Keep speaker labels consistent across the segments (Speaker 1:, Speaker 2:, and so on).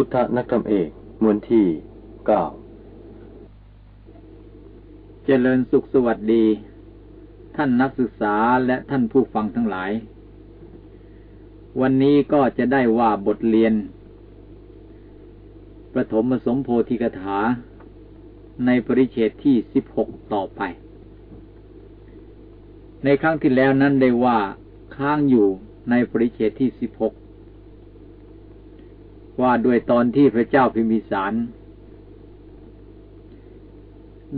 Speaker 1: พุทธนักธรรมเอกมวลที่เก้า
Speaker 2: เจริญสุขสวัสดี ท่านนักศึกษาและท่านผู้ฟังทั้งหลาย วันนี้ก็จะได้ว่าบทเรียน ประถมสมโพธิกถา ในปริเชตที่สิบหกต่อไป ในครั้งที่แล้วนั้นได้ว่าค้างอยู่ในปริเชตที่สิบหก ว่าด้วยตอนที่พระเจ้าพิมพิสาร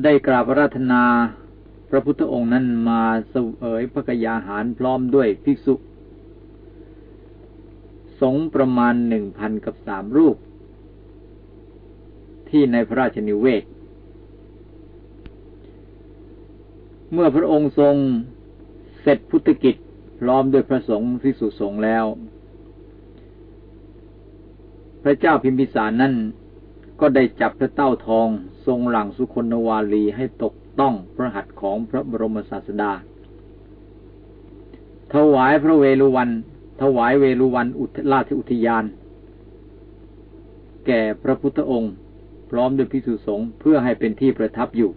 Speaker 2: ได้กราบรัตนาพระพุทธองค์นั้นมาเสวยพระกยาหารพร้อมด้วยภิกษุ สงประมาณหนึ่งพันกับสามรูป ที่ในพระราชนิเวศ เมื่อพระองค์ทรงเสร็จพุทธกิจพร้อมด้วยพระสงฆ์ภิกษุสงฆ์แล้ว พระเจ้าพิมพิสารนั่นก็ได้จับพระเต้าทองทรงหลังสุคนนวาลีให้ตกต้องพระหัตถ์ของพระบรมศาสดา ถวายพระเวรุวัน ถวายเวรุวันอุทราชอุทยาน แก่พระพุทธองค์ พร้อมด้วยพิสุสงฆ์เพื่อให้เป็นที่ประทับอยู่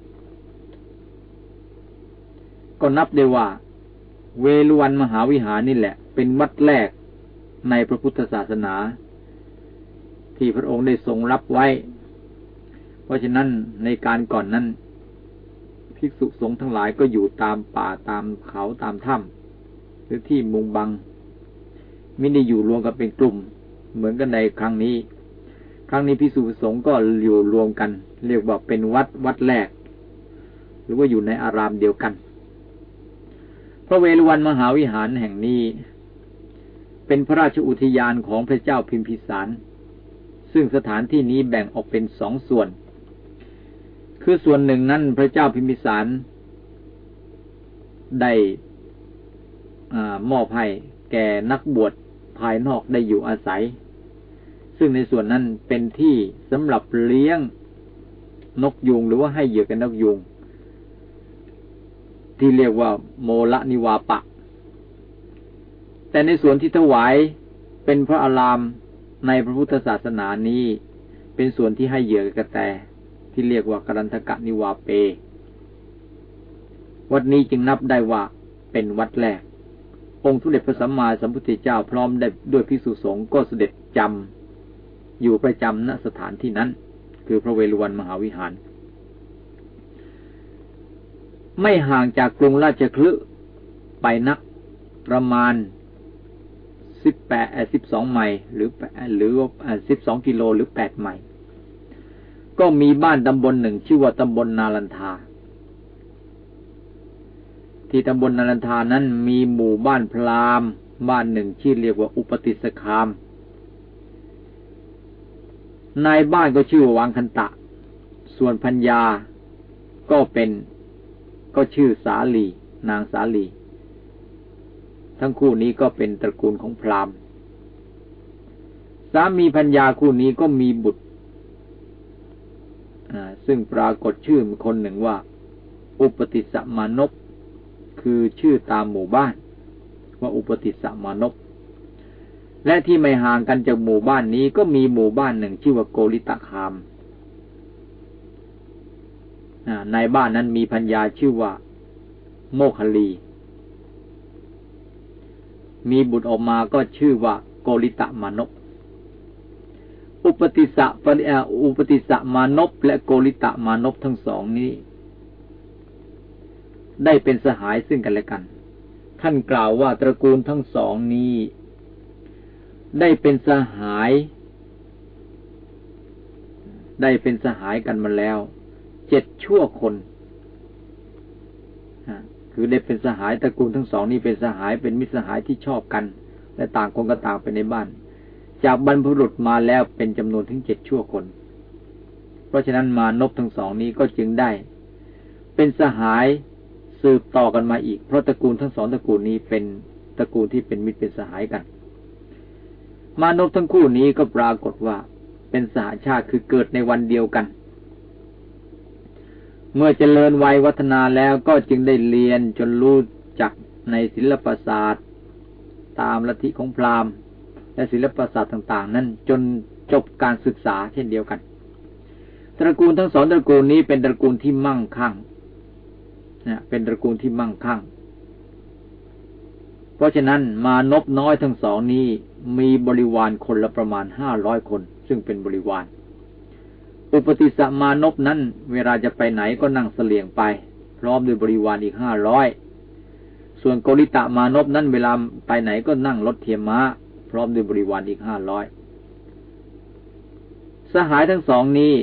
Speaker 2: ก็นับได้ว่า เวรุวันมหาวิหารนี่แหละ เป็นวัดแรกในพระพุทธศาสนา ที่พระองค์ได้ทรงรับไว้ เพราะฉะนั้นในการก่อนนั้นภิกษุสงฆ์ทั้งหลายก็อยู่ตามป่าตามเขาตามถ้ำหรือที่มุงบังไม่ได้อยู่รวมกันเป็นกลุ่ม เหมือนกันในครั้งนี้ ครั้งนี้ภิกษุสงฆ์ก็อยู่รวมกัน เรียกว่าเป็นวัดวัดแรก หรือว่าอยู่ในอารามเดียวกัน พระเวฬุวันมหาวิหารแห่งนี้ เป็นพระราชอุทยานของพระเจ้าพิมพิสาร ซึ่งสถานที่นี้แบ่งออกเป็นสองส่วน คือส่วนหนึ่งนั้นพระเจ้าพิมพิสารได้มอบให้แก่นักบวชภายนอกได้อยู่อาศัย ซึ่งในส่วนนั้นเป็นที่สำหรับเลี้ยงนกยุงหรือว่าให้เหยื่อกันนกยุง ที่เรียกว่าโมละนิวาปะ แต่ในส่วนที่ถวายเป็นพระอาราม ในพระพุทธศาสนานี้ เป็นส่วนที่ให้เหยื่อกระแตที่เรียกว่ากรันทกะนิวาเป วัดนี้จึงนับได้ว่าเป็นวัดแรก องค์ทุเดชพระสัมมาสัมพุทธเจ้าพร้อมได้ด้วยพิสุสงฆ์ก็เสด็จจำอยู่ประจำณสถานที่นั้น คือพระเวฬุวันมหาวิหาร ไม่ห่างจากกรุงราชคลึไปนักประมาณ สิบแปดสิบสองไมล์หรือหรือสิบสองกิโลหรือแปดไมล์ก็มีบ้านตำบลหนึ่งชื่อว่าตำบลนาลันทา ที่ตำบลนาลันทานั้นมีหมู่บ้านพราหมณ์ บ้านหนึ่งชื่อเรียกว่าอุปติสคาม นายบ้านก็ชื่อว่าวังคันตะ ส่วนพัญญาก็เป็นก็ชื่อสาลี นางสาลี ทั้งคู่นี้ก็เป็นตระกูลของพราหมณ์สามีพัญญาคู่นี้ก็มีบุตรซึ่งปรากฏชื่อคนหนึ่งว่า อุปติสมานพคือชื่อตามหมู่บ้าน ว่าอุปติสมานพและที่ไม่ห่างกันจากหมู่บ้านนี้ก็มีหมู่บ้านหนึ่งชื่อว่าโกริตะคามในบ้านนั้นมีพัญญาชื่อว่า โมคลี มีบุตรออกมาก็ชื่อว่าโกริตะมานพอุปติสะปริอุปติสะมานพและโกริตะมานพทั้งสองนี้ ได้เป็นสหายซึ่งกันและกัน ท่านกล่าวว่าตระกูลทั้งสองนี้ ได้เป็นสหาย ได้เป็นสหายกันมาแล้ว เจ็ดชั่วคน คือได้เป็นสหายตระกูลทั้งสองนี้เป็นสหายเป็นมิตรสหายที่ชอบกัน และต่างคนก็ต่างไปในบ้าน จากบรรพบุรุษมาแล้วเป็นจำนวนถึงเจ็ดชั่วคน เพราะฉะนั้นมานพทั้งสองนี้ก็จึงได้ เป็นสหายสืบต่อกันมาอีก เพราะตระกูลทั้งสองตระกูลนี้เป็นตระกูลที่เป็นมิตรเป็นสหายกัน มานพทั้งคู่นี้ก็ปรากฏว่าเป็นสหาชาติคือเกิดในวันเดียวกัน เมื่อเจริญวัยวัฒนาแล้วก็จึงได้เรียนจนรู้จักในศิลปศาสตร์ ตามลัทธิของพราหมณ์ และศิลปศาสตร์ต่างๆ นั้นจนจบการศึกษาเช่นเดียวกัน ตระกูลทั้งสองตระกูลนี้เป็นตระกูลที่มั่งคั่งนะเป็นตระกูลที่มั่งคั่ง เพราะฉะนั้นมานบน้อยทั้งสองนี้มีบริวารคนละประมาณห้าร้อยคน ซึ่งเป็นบริวาร อุปติสมานบนั้น เวลาจะไปไหนก็นั่งเสลียงไป พร้อมด้วยบริวารอีกห้าร้อยส่วนโกริตะมานพนั้นเวลาไปไหนก็นั่งรถเทียมม้า พร้อมด้วยบริวารอีกห้าร้อยสหายทั้งสองนี้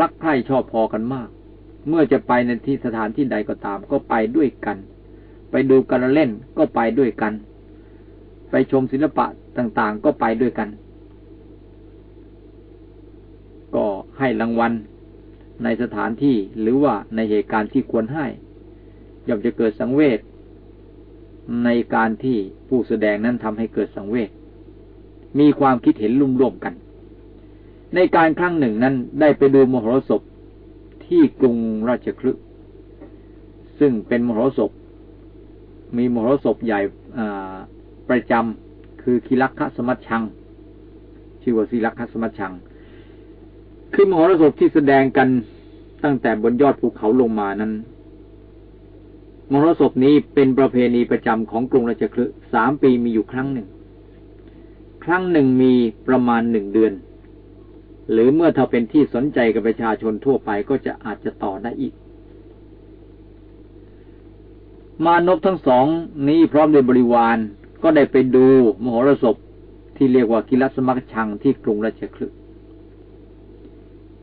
Speaker 2: รักใคร่ชอบพอกันมาก เมื่อจะไปในที่สถานที่ใดก็ตามก็ไปด้วยกัน ไปดูการเล่นก็ไปด้วยกัน ไปชมศิลปะต่างๆก็ไปด้วยกัน ก็ให้รางวัลในสถานที่หรือว่าในเหตุการณ์ที่ควรให้ย่อมจะเกิดสังเวชในการที่ผู้แสดงนั้นทำให้เกิดสังเวชมีความคิดเห็นลุ่มร่วมกัน ในการครั้งหนึ่งนั้นได้ไปดูมโหรสพที่กรุงราชคลึซึ่งเป็นมโหรสพมีมโหรสพใหญ่ประจำคือคิลักขสมัชชัง ชื่อว่าศิลักขสมัชชัง คือมโหรสพที่แสดงกันตั้งแต่บนยอดภูเขาลงมานั้นมรสพนี้เป็นประเพณีประจำของกรุงราชคลึสามปีมีอยู่ครั้งหนึ่ง ครั้งหนึ่งมีประมาณหนึ่งเดือน หรือเมื่อถ้าเป็นที่สนใจกับประชาชนทั่วไปก็จะอาจจะต่อได้อีก มานพทั้งสองนี้พร้อมด้วยบริวารก็ได้ไปดูมโหรสพที่เรียกว่ากิลสมัคชังที่กรุงราชคลึ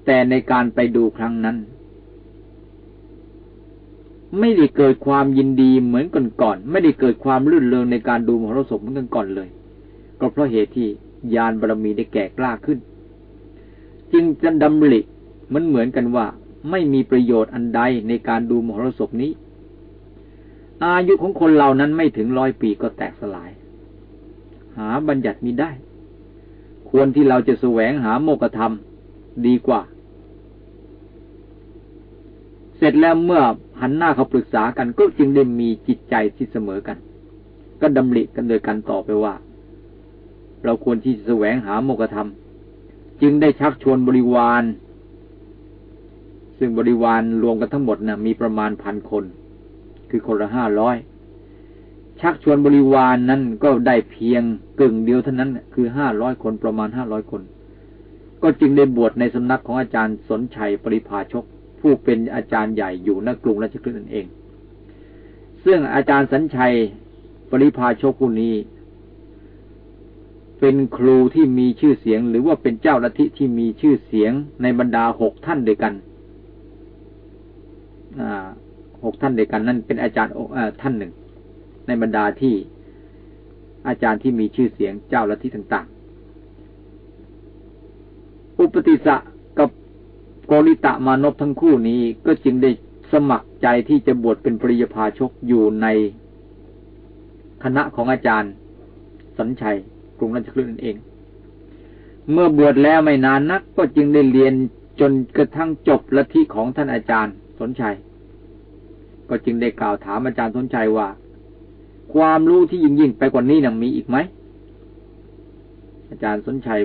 Speaker 2: แต่ในการไปดูครั้งนั้น ไม่ได้เกิดความยินดีเหมือนก่อนๆไม่ได้เกิดความลื่นเลงในการดูมหรสพเหมือนกันก่อนเลย ก็เพราะเหตุที่ยานบารมีได้แก่กล้าขึ้น จึงจะดำริเหมือนเหมือนกันว่า ไม่มีประโยชน์อันใดในการดูมหรสพนี้ อายุของคนเหล่านั้นไม่ถึงร้อยปีก็แตกสลาย หาบัญญัติมีได้ ควรที่เราจะแสวงหาโมกธรรมดีกว่า ร็จแล้วเมื่อหันหน้าเขาปรึกษากันก็จึงได้มีจิตใจที่เสมอกัน ก็ดำริกันโดยกันต่อไปว่า เราควรที่จะแสวงหาโมกธรรม จึงได้ชักชวนบริวาร ซึ่งบริวารรวมกันทั้งหมดนะ่ะมีประมาณพันคน คือคนละห้าร้อยชักชวนบริวารนนั้นก็ได้เพียงกึ่งเดียวเท่านั้น คือห้าร้อยคนประมาณห้าร้อยคน ก็จึงได้บวชในสำนักของอาจารย์สนชัยปริภาชก ผู้เป็นอาจารย์ใหญ่อยู่ณกรุงราชคฤห์นั่นเอง ซึ่งอาจารย์สัญชัยปริพาโชคุนีเป็นครูที่มีชื่อเสียง หรือว่าเป็นเจ้าลัทธิที่มีชื่อเสียงในบรรดาหกท่านเดียวกันหกท่านเดียวกัน นั่นเป็นอาจารย์ท่านหนึ่ง ในบรรดาที่อาจารย์ที่มีชื่อเสียงเจ้าลัทธิต่าง ๆ อุปติสะ โกริตะมานพทั้งคู่นี้ก็จึงได้สมัครใจที่จะบวชเป็นปริยภาชกอยู่ในคณะของอาจารย์ สัญชัยกรุงราชคลื่นเอง เมื่อบวชแล้วไม่นานนัก ก็จึงได้เรียนจนกระทั่งจบละที่ของท่านอาจารย์สนชัย ก็จึงได้กล่าวถามอาจารย์สนชัยว่า ความรู้ที่ยิ่งยิ่งไปกว่านี้ยังมีอีกไหมอาจารย์สนชัย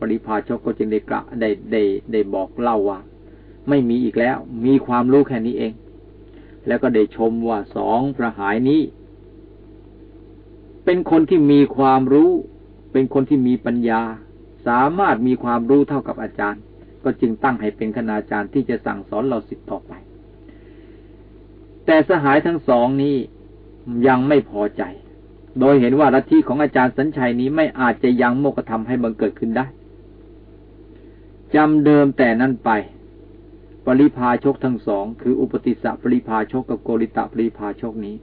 Speaker 2: ปริพาชกก็จึงได้กระได้ได้ได้บอกเล่าว่า ไม่มีอีกแล้ว มีความรู้แค่นี้เอง แล้วก็ได้ชมว่าสองประหายนี้ เป็นคนที่มีความรู้ เป็นคนที่มีปัญญา สามารถมีความรู้เท่ากับอาจารย์ ก็จึงตั้งให้เป็นคณาจารย์ที่จะสั่งสอนเราสิทธิ์ต่อไป แต่สหายทั้งสองนี้ยังไม่พอใจโดยเห็นว่าลัทธิของอาจารย์สัญชัยนี้ไม่อาจจะยังโมกธรรมให้บังเกิดขึ้นได้ จำเดิมแต่นั้นไป ปริพาชกทั้งสอง คืออุปติสะปริพาชกกับโกริตะปริพาชกนี้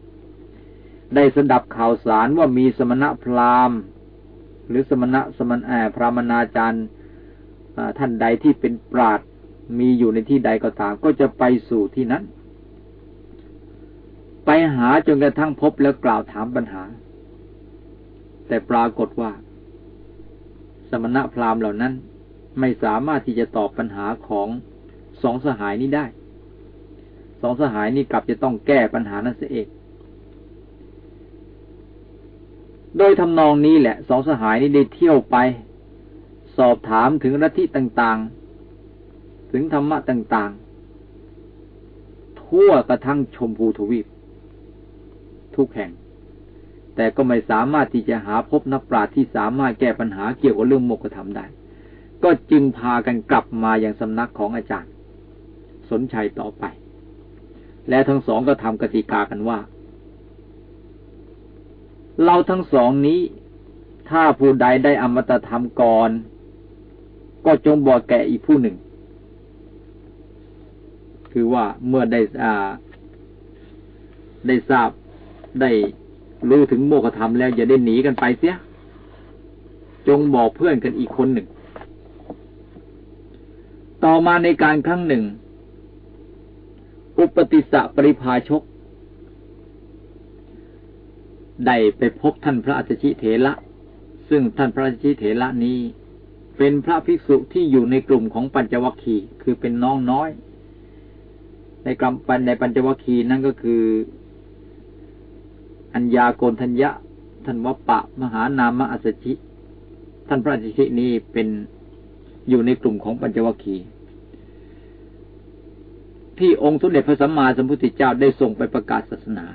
Speaker 2: ได้สดับข่าวสารว่ามีสมณะพราหมณ์ หรือสมณะสมณแอพรามนาจารย์ท่านใดที่เป็นปราดมีอยู่ในที่ใดก็ตาม ก็จะไปสู่ที่นั้น ไปหาจนกระทั่งพบแล้วกล่าวถามปัญหา แต่ปรากฏว่า สมณะพราหมณ์เหล่านั้น ไม่สามารถที่จะตอบปัญหาของสองสหายนี้ได้ สองสหายนี้กลับจะต้องแก้ปัญหานั้นเสียเองโดยทำนองนี้แหละ สองสหายนี้ได้เที่ยวไป สอบถามถึงรัฐิต่างๆ ถึงธรรมะต่างๆ ทั่วกระทั่งชมพูทวีป ทุกแห่ง แต่ก็ไม่สามารถที่จะหาพบนักปราชญ์ที่สามารถแก้ปัญหาเกี่ยวกับเรื่องโมกขธรรมได้ ก็จึงพากันกลับมาอย่างสำนักของอาจารย์ สนชัยต่อไป และทั้งสองก็ทำกติกากันว่า เราทั้งสองนี้ ถ้าผู้ใดได้อมตะธรรมก่อน ก็จงบอกแก่อีกผู้หนึ่ง คือว่าเมื่อได้อ่า ได้ทราบได้รู้ถึงโมกธรรมแล้วอย่าได้หนีกันไปเสีย จงบอกเพื่อนกันอีกคนหนึ่ง ต่อมาในการครั้งหนึ่ง อุปติสะปริภาชก ได้ไปพบท่านพระอัจฉิเถระซึ่งท่านพระราชิเถระนี้ เป็นพระภิกษุที่อยู่ในกลุ่มของปัญจวัคคีย์คือเป็นน้องน้อย ในกรรมปันในปัญจวัคคีย์นั่นก็คือ อัญญาโกนทัญญะท่านวัปปะ มหานามอัสชิท่านพระอัสชินี้เป็น อยู่ในกลุ่มของปัญจวัคคีย์ที่องค์สมเด็จพระสัมมาสัมพุทธเจ้าได้ส่งไปประกาศศาสนา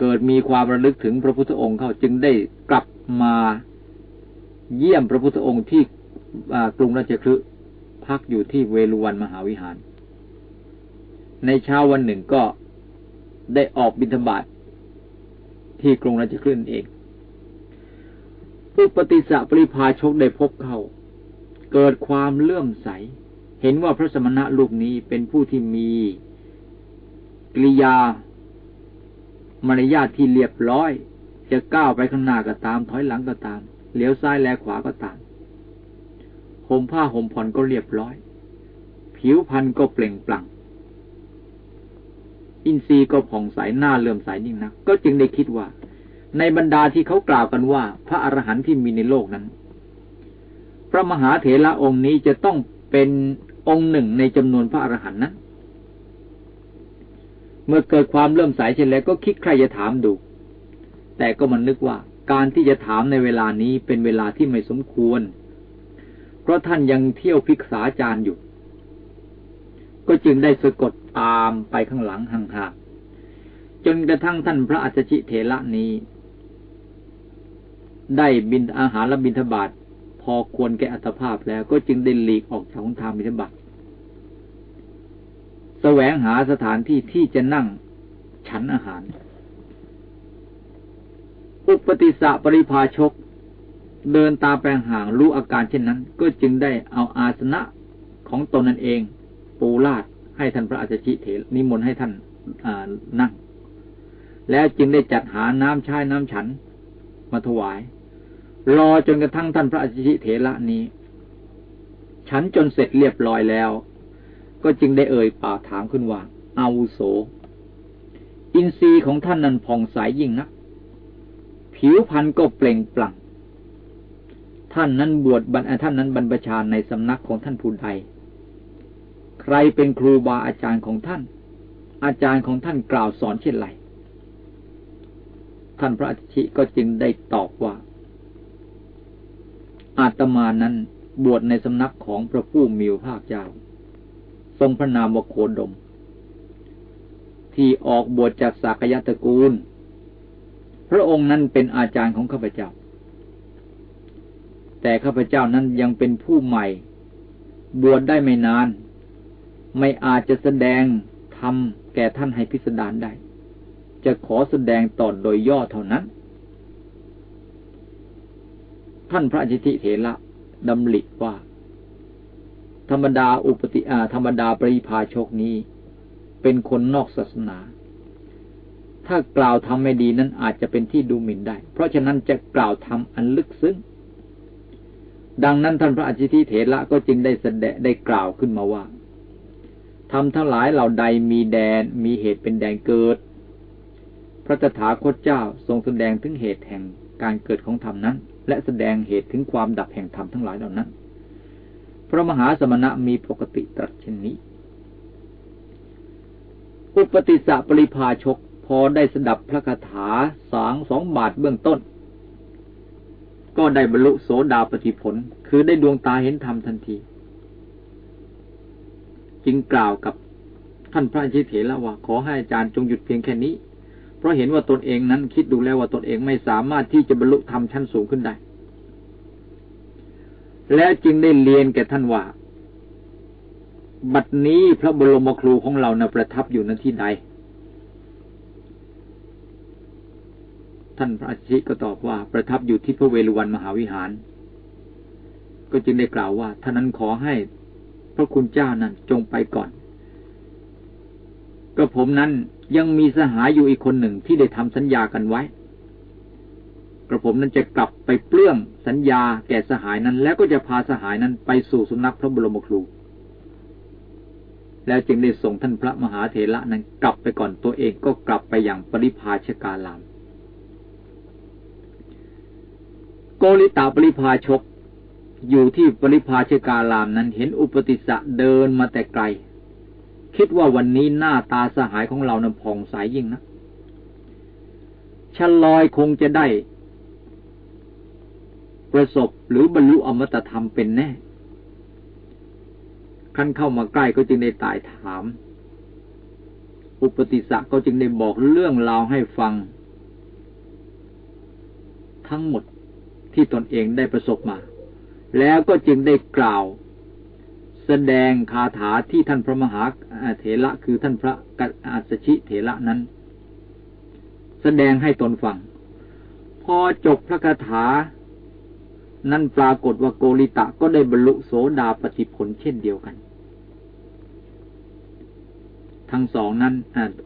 Speaker 2: เกิดมีความระลึกถึงพระพุทธองค์เขาจึงได้กลับมาเยี่ยมพระพุทธองค์ที่กรุงราชคฤห์พักอยู่ที่เวลุวันมหาวิหาร ในเช้าวันหนึ่งก็ได้ออกบิณฑบาตทที่กรุงราชคฤห์เองผู้ปฏิสะปริพาชกได้พบเขา เกิดความเลื่อมใส เห็นว่าพระสมณะลูกนี้เป็นผู้ที่มีกิริยามารยาทที่เรียบร้อย จะก้าวไปข้างหน้าก็ตาม ถอยหลังก็ตามเลี้ยวซ้ายแลขวาก็ตามห่มผ้าห่มผ่อนก็เรียบร้อย ผิวพรรณก็เปล่งปลั่ง อินทรีย์ก็ผ่องใสหน้าเลื่อมใสยิ่งนัก ก็จึงได้คิดว่า ในบรรดาที่เขากล่าวกันว่า พระอรหันต์ที่มีในโลกนั้น พระมหาเถระองค์นี้จะต้องเป็นองค์หนึ่งในจำนวนพระอรหันต์นั้น เมื่อเกิดความเลื่อมใสเช่นแล้วก็คิดใครจะถามดู แต่ก็มันนึกว่าการที่จะถามในเวลานี้เป็นเวลาที่ไม่สมควร เพราะท่านยังเที่ยวพิกษาจารย์อยู่ ก็จึงได้สะกดตามไปข้างหลังห่างๆจนกระทั่งท่านพระอัจฉิเถระนี้ ได้บินอาหารและบินทบาท พอควรแก่อัตภาพแล้วก็จึงได้หลีกออกจากทางบินทบาทแสวงหาสถานที่ที่จะนั่งฉันอาหาร อุปติสะปริภาชก เดินตามแปลงห่างรู้อาการเช่นนั้น ก็จึงได้เอาอาสนะของตนนั่นเอง ปูลาดให้ท่านพระอาจารย์เถรนิมนต์ให้ท่านนั่ง แล้วจึงได้จัดหาน้ำชายน้ำฉันมาถวาย รอจนกระทั่งท่านพระอาจารย์เถระนี้ ฉันจนเสร็จเรียบร้อยแล้ว ก็จึงได้เอ่ยปากถามขึ้นว่าอาวุโส อินทรีย์ของท่านนั้นผ่องใสยยิ่งนัก ผิวพรรณก็เปล่งปลั่ง ท่านนั้นบวชบรรท่านนั้นบรรพชาในสำนักของท่านผู้ใด ใครเป็นครูบาอาจารย์ของท่าน อาจารย์ของท่านกล่าวสอนเช่นไร ท่านพระอาชิก็จึงได้ตอบว่า อาตมานั้นบวชในสำนักของพระผู้มีพระภาคเจ้า ทรงพระนามวโคดม ที่ออกบวชจากสากยะตระกูล พระองค์นั้นเป็นอาจารย์ของข้าพเจ้า แต่ข้าพเจ้านั้นยังเป็นผู้ใหม่ บวชได้ไม่นาน ไม่อาจจะแสดงทำแก่ท่านให้พิสดารได้ จะขอแสดงต่อโดยย่อเท่านั้น ท่านพระจิติเถระดำริว่า ธรรมดาอุปติอาธรรมดาปริพาชกนี้ เป็นคนนอกศาสนา ถ้ากล่าวทำไม่ดีนั้นอาจจะเป็นที่ดูหมิ่นได้ เพราะฉะนั้นจะกล่าวทำอันลึกซึ้งดังนั้นท่านพระอาจิติเถระก็จึงได้แสดงได้กล่าวขึ้นมาว่าทำทั้งหลายเหล่าใดมีแดนมีเหตุเป็นแดนเกิด พระตถาคตเจ้าทรงแสดงถึงเหตุแห่งการเกิดของธรรมนั้น และแสดงเหตุถึงความดับแห่งธรรมทั้งหลายเหล่านั้น พระมหาสมณะมีปกติตรัสเช่นนี้ อุปติสสะปริภาชกพอได้สดับพระคาถาสางสองบาทเบื้องต้น ก็ได้บรรลุโสดาปฏิผล คือได้ดวงตาเห็นธรรมทันที จึงกล่าวกับท่านพระชิเถระว่า ขอให้อาจารย์จงหยุดเพียงแค่นี้ เพราะเห็นว่าตนเองนั้นคิดดูแล้วว่าตนเองไม่สามารถที่จะบรรลุธรรมชั้นสูงขึ้นได้ แล้วจึงได้เรียนแก่ท่านว่า บัดนี้พระบรมครูของเรานะประทับอยู่ณที่ใด ท่านพระอาชิก็ตอบว่าประทับอยู่ที่พระเวฬุวันมหาวิหาร ก็จึงได้กล่าวว่าท่านั้นขอให้พระคุณเจ้านั้นจงไปก่อน ก็ผมนั้น ยังมีสหายอยู่อีกคนหนึ่งที่ได้ทำสัญญากันไว้ กระผมนั้นจะกลับไปเปลื้องสัญญาแก่สหายนั้น แล้วก็จะพาสหายนั้นไปสู่สุนัขพระบรมครู แล้วจึงได้ส่งท่านพระมหาเถระนั้นกลับไปก่อนตัวเองก็กลับไปอย่างปริพาชกาลาม โกริตาปริพาชกอยู่ที่ปริพาชกาลามนั้นเห็นอุปติสะเดินมาแต่ไกล คิดว่าวันนี้หน้าตาสหายของเรานั้นผ่องใสยยิ่งนะชะลอยคงจะได้ ประสบหรือบรรลุอมตะธรรมเป็นแน่ขั้นเข้ามาใกล้ก็จึงได้ตายถาม อุปติสะก็จึงได้บอกเรื่องราวให้ฟัง ทั้งหมดที่ตนเองได้ประสบมา แล้วก็จึงได้กล่าว แสดงคาถาที่ท่านพระมหาเถระคือท่านพระกัสชิเถระนั้น แสดงให้ตนฟัง พอจบพระคาถา นั้นปรากฏว่าโกริตะก็ได้บรรลุโสดาปฏิผลเช่นเดียวกัน ทั้งสองนั้น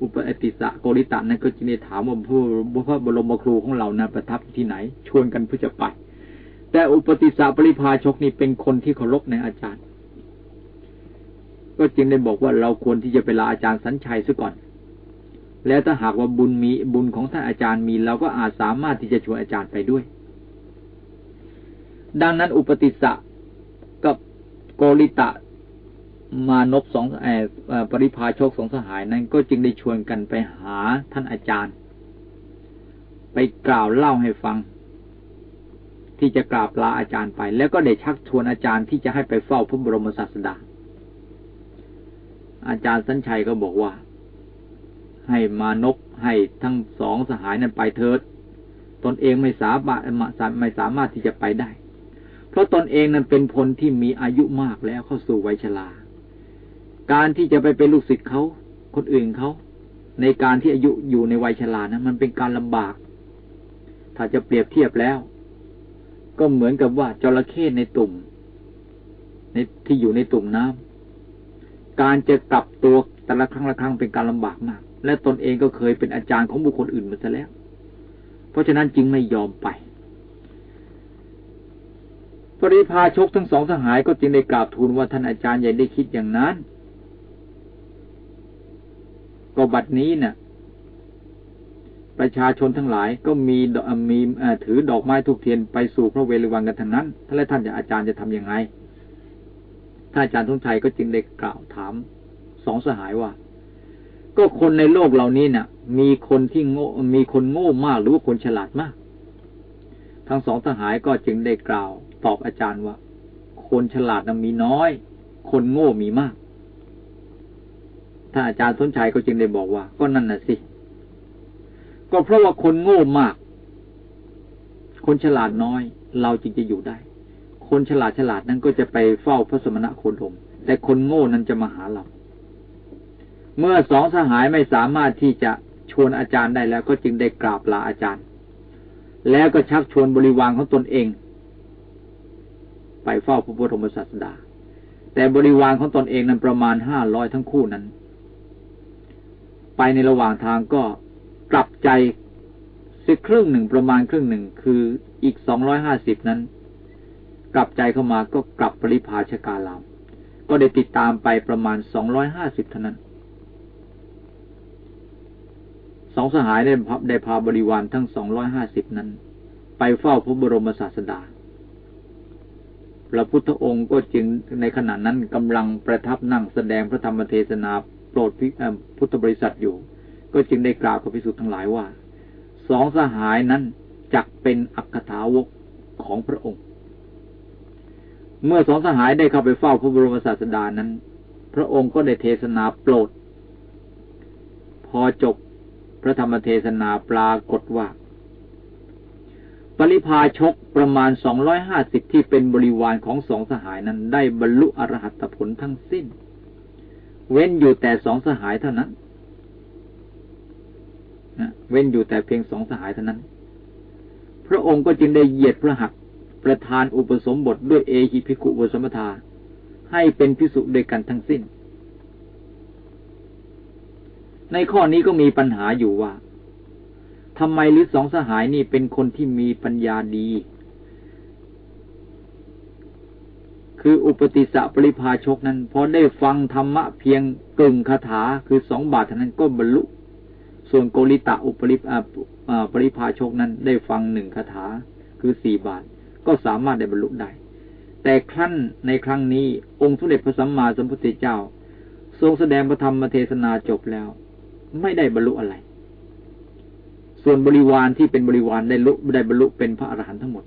Speaker 2: อุปติสะโกริตะนั้นก็จึงได้ถามว่าพระพระบรมครูของเรานะประทับที่ไหน ชวนกันเพื่อจะไปแต่อุปติสะปริพาชกนี่เป็นคนที่เคารพในอาจารย์ ก็จึงได้บอกว่าเราควรที่จะไปลาอาจารย์สัญชัยซะก่อน แล้วถ้าหากว่าบุญมีบุญของท่านอาจารย์มีเราก็อาจสามารถที่จะชวนอาจารย์ไปด้วย ดังนั้นอุปติสสะกับโกริตะมานพสองปริพาโชคสองสหายนั้น ก็จึงได้ชวนกันไปหาท่านอาจารย์ ไปกล่าวเล่าให้ฟัง ที่จะกราบลาอาจารย์ไป แล้วก็ได้ชักชวนอาจารย์ที่จะให้ไปเฝ้าพระบรมศาสดา อาจารย์สัญชัยก็บอกว่า ให้มานพให้ทั้งสองสหายนั้นไปเถิด ตนเองไม่สามารถไม่สามารถที่จะไปได้ เพราะตนเองนั้นเป็นพลที่มีอายุมากแล้วเข้าสู่วัยชราการที่จะไปเป็นลูกศิษย์เขาคนอื่นเขาในการที่อายุอยู่ในวัยชรานะมันเป็นการลำบาก ถ้าจะเปรียบเทียบแล้ว ก็เหมือนกับว่าจระเข้ในตุ่มในที่อยู่ในตุ่มน้ำ การจะกลับตัวแต่ละครั้งละครั้งเป็นการลำบากมาก และตนเองก็เคยเป็นอาจารย์ของบุคคลอื่นมาซะแล้ว เพราะฉะนั้นจึงไม่ยอมไป ปริพาชกทั้งสองสหายก็จึงได้กราบทูลว่าท่านอาจารย์ใหญ่ได้คิดอย่างนั้น ก็บัดนี้นะ่ะ ประชาชนทั้งหลายก็มีมีถือดอกไม้ทุกเทียนไปสู่พระเวฬุวันกันทั้งนั้นถ้าและท่านอาจารย์จะทํำยังไง ท่านอาจารย์ทุงชัยก็จึงได้กล่าวถามสองสหายว่า ก็คนในโลกเหล่านี้เนะ่ะ มีคนที่โง่มีคนโง่มากหรือว่าคนฉลาดมาก ทั้งสองสหายก็จึงได้กล่าวตอบอาจารย์ว่า คนฉลาดนะมีน้อย คนโง่มีมากท่านอาจารย์ทุนชัยก็จึงได้บอกว่า ก็นั่นน่ะสิ ก็เพราะว่าคนโง่มาก คนฉลาดน้อย เราจึงจะอยู่ได้ คนฉลาดฉลาดนั้นก็จะไปเฝ้าพระสมณะโคดม แต่คนโง่นั้นจะมาหาเรา เมื่อสองสหายไม่สามารถที่จะชวนอาจารย์ได้แล้วก็จึงได้กราบลาอาจารย์ แล้วก็ชักชวนบริวารของตนเอง ไปเฝ้าพระบรมศาสดา แต่บริวารของตนเองนั้นประมาณห้าร้อยทั้งคู่นั้น ไปในระหว่างทางก็กลับใจสักครึ่งหนึ่งประมาณครึ่งหนึ่งคืออีกสองร้อยห้าสิบนั้น กลับใจเข้ามาก็กลับปริพาชกาลาม ก็ได้ติดตามไปประมาณสองร้อยห้าสิบเท่านั้น สองสหายได้พได้พาบริวารทั้งสองร้อยห้าสิบนั้น ไปเฝ้าพระบรมศาสดา พระพุทธองค์ก็จึงในขณะนั้นกำลังประทับนั่งแสดงพระธรรมเทศนาโปรดพุทธบริษัทอยู่ ก็จึงได้กล่าวกับพิสุทธ์ทั้งหลายว่าสองสหายนั้นจักเป็นอักถาวกของพระองค์ เมื่อสองสหายได้เข้าไปเฝ้าพระบรมศาสดานั้น พระองค์ก็ได้เทศนาโปรด พอจบพระธรรมเทศนาปรากฏว่า ปริพาชกประมาณสองร้อยห้าสิบที่เป็นบริวารของสองสหายนั้น ได้บรรลุอรหัตผลทั้งสิ้น เว้นอยู่แต่สองสหายเท่านั้นเว้นอยู่แต่เพียงสองสหายเท่านั้น พระองค์ก็จึงได้เหยียดพระหัก ประธานอุปสมบทด้วยเอหิภิกขุวสมทา ให้เป็นพิสุด้วยกันทั้งสิ้น ในข้อนี้ก็มีปัญหาอยู่ว่าทำไมหรือสองสหายนี่เป็นคนที่มีปัญญาดี คืออุปติสะปริพาชกนั้นพอได้ฟังธรรมะเพียงกึ่งคาถาคือสองบาทเท่านั้นก็บรรลุ ส่วนโกริตะอุปริปริพาชกนั้นได้ฟังหนึ่งคาถาคือสี่บาท ก็สามารถได้บรรลุได้ แต่ครั้นในครั้งนี้องค์สมเด็จพระสัมมาสัมพุทธเจ้า ทรงแสดงพระธรรมเทศนาจบแล้ว ไม่ได้บรรลุอะไร ส่วนบริวารที่เป็นบริวารได้ลุได้บรรลุเป็นพระอรหันต์ทั้งหมด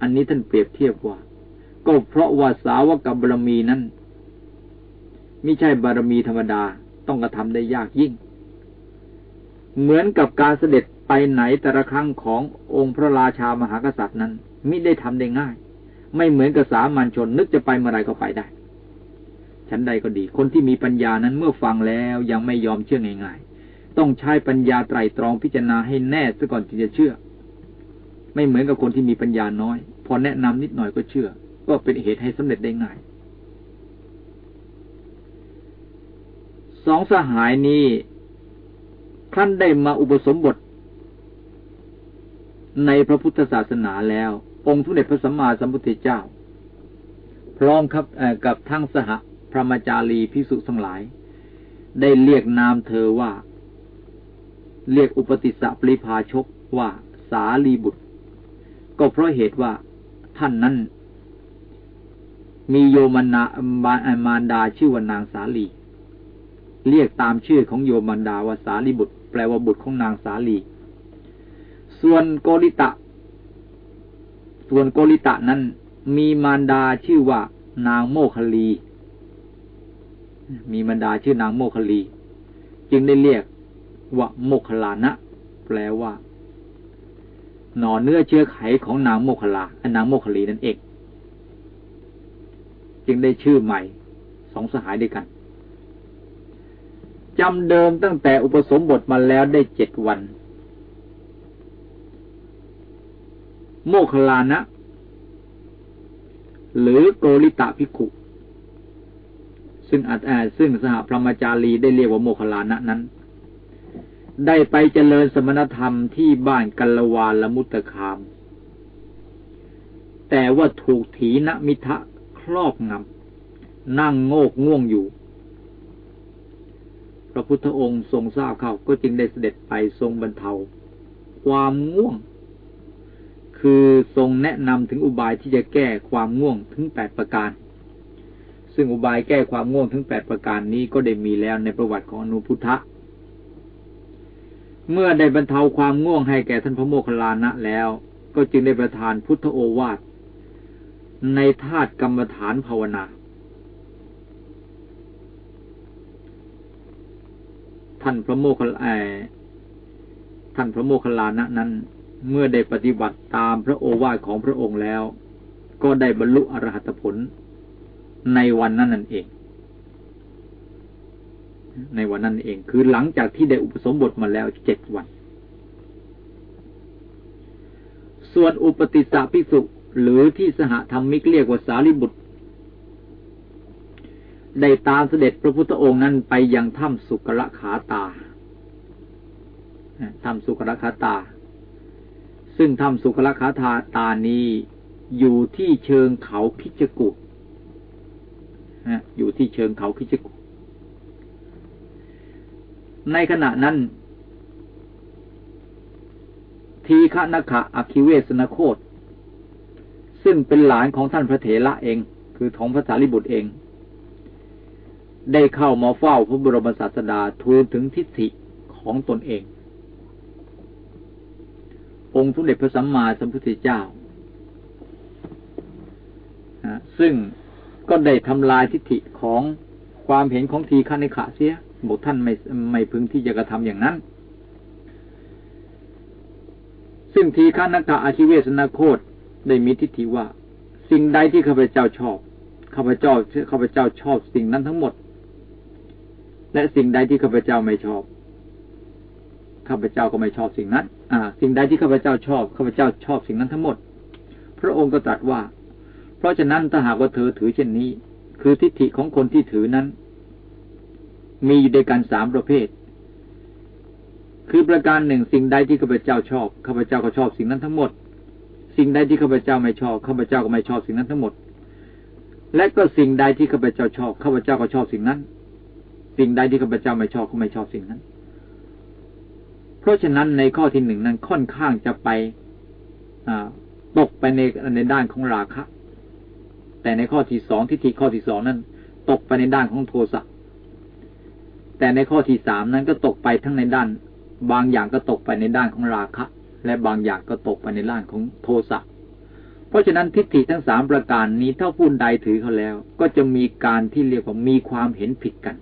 Speaker 2: อันนี้ท่านเปรียบเทียบว่า ก็เพราะว่าสาวกับบารมีนั้นไม่ใช่บารมีธรรมดาต้องกระทำได้ยากยิ่ง เหมือนกับการเสด็จไปไหนแต่ละครั้งขององค์พระราชามหากษัตริย์นั้น มิได้ทำได้ง่าย ไม่เหมือนกับสามัญชนนึกจะไปเมื่อไรก็ไปได้ฉันใดก็ดี คนที่มีปัญญานั้นเมื่อฟังแล้วยังไม่ยอมเชื่อง่ายๆ ต้องใช้ปัญญาไตรตรองพิจารณาให้แน่ซะก่อนที่จะเชื่อ ไม่เหมือนกับคนที่มีปัญญาน้อย พอแนะนำนิดหน่อยก็เชื่อ ก็เป็นเหตุให้สำเร็จได้ง่าย สองสหายนี้ครั้นได้มาอุปสมบท ในพระพุทธศาสนาแล้ว องค์ทุเดชพระสัมมาสัมพุทธเจ้า พร้อมครับกับทั้งสหพระมจารีพิสุทั้งหลาย ได้เรียกนามเธอว่า เรียกอุปติสสะปริพาชกว่าสาลีบุตร ก็เพราะเหตุว่าท่านนั้น มีโยมนาอามารดาชื่อว่านางสาลี เรียกตามชื่อของโยมารดาว่าสาลีบุตร แปลว่าบุตรของนางสาลี ส่วนโกริตะ ส่วนโกริตะนั้นมีมารดาชื่อว่านางโมคลี มีมารดาชื่อนางโมคลี จึงได้เรียกว่าโมคลานะ แปลว่า หน่อเนื้อเชื้อไขของนางโมคลานางโมคลีนั่นเอง จึงได้ชื่อใหม่สองสหายด้วยกันจำเดิมตั้งแต่อุปสมบทมาแล้วได้เจ็ดวัน โมคลานะ หรือโกริตะพิกุซึ่งอาจซึ่งสหพรหมจารีได้เรียกว่าโมคลานะนั้น ได้ไปเจริญสมณธรรมที่บ้านกัลวาลมุตคาม แต่ว่าถูกถีนมิทะครอบงำนั่งโงกง่วงอยู่ พระพุทธองค์ทรงทราบเขาก็จึงได้เสด็จไปทรงบรรเทา ความง่วง คือทรงแนะนำถึงอุบายที่จะแก้ความง่วงถึงแปดประการ ซึ่งอุบายแก้ความง่วงถึงแปดประการนี้ก็ได้มีแล้วในประวัติของอนุพุทธะ เมื่อได้บรรเทาความง่วงให้แก่ท่านพระโมคคัลลานะแล้ว ก็จึงได้ประทานพุทธโอวาทในธาตุกรรมฐานภาวนา ท่านพระโมคคัลลาท่านพระโมคคัลลานะนั้น เมื่อได้ปฏิบัติตามพระโอวาทของพระองค์แล้ว ก็ได้บรรลุอรหัตผล ในวันนั้นนั่นเอง ในวันนั้นเอง คือหลังจากที่ได้อุปสมบทมาแล้วเจ็ดวัน ส่วนอุปติสสะภิกษุหรือที่สหธรรมิกเรียกว่าสารีบุตร ได้ตามเสด็จพระพุทธองค์นั้นไปยังถ้ำสุกระขาตา ถ้ำสุกระขาตา ซึ่งถ้ำสุกระขาตาตานี้อยู่ที่เชิงเขาคิจกุฏอยู่ที่เชิงเขาคิจกุฏในขณะนั้น ทีฆนขะอคิเวสนโคตซึ่งเป็นหลานของท่านพระเถระเอง คือของพระสารีบุตรเอง ได้เข้ามาเฝ้าพระบรมศาสดาทูลถึงทิฏฐิของตนเอง องค์สมเด็จพระสัมมาสัมพุทธเจ้าซึ่งก็ได้ทำลายทิฏฐิของความเห็นของทีฆานิขะเสียบอกท่านไม่ไม่พึงที่จะกระทำอย่างนั้น ซึ่งทีฆนักกะอาชิเวสนาโคตได้มีทิฏฐิว่า สิ่งใดที่ข้าพเจ้าชอบข้าพเจ้าข้าพเจ้าชอบสิ่งนั้นทั้งหมด และสิ่งใดที่ข้าพเจ้าไม่ชอบ ข้าพเจ้าก็ไม่ชอบสิ่งนั้น อ่า สิ่งใดที่ข้าพเจ้าชอบข้าพเจ้าชอบสิ่งนั้นทั้งหมด พระองค์ก็ตรัสว่า เพราะฉะนั้นถ้าหากว่าเธอถือเช่นนี้ คือทิฏฐิของคนที่ถือนั้น มีอยู่ด้วยกันสามประเภท คือประการหนึ่ง สิ่งใดที่ข้าพเจ้าชอบข้าพเจ้าก็ชอบสิ่งนั้นทั้งหมด สิ่งใดที่ข้าพเจ้าไม่ชอบข้าพเจ้าก็ไม่ชอบสิ่งนั้นทั้งหมด และก็สิ่งใดที่ข้าพเจ้าชอบข้าพเจ้าก็ชอบสิ่งนั้น สิ่งใดที่ข้าพเจ้าไม่ชอบก็ไม่ชอบสิ่งนั้น เพราะฉะนั้นในข้อที่หนึ่งนั้นค่อนข้างจะไปตกไปในในด้านของราคะ แต่ในข้อที่สองทิฏฐิข้อที่สองนั้น ตกไปในด้านของโทสะแต่ในข้อที่สามนั้นก็ตกไปทั้งในด้าน บางอย่างก็ตกไปในด้านของราคะ และบางอย่างก็ตกไปในด้านของโทสะเพราะฉะนั้นทิฏฐิทั้งสามประการนี้ถ้าผู้ใดถือเขาแล้ว ก็จะมีการที่เรียกว่ามีความเห็นผิดกัน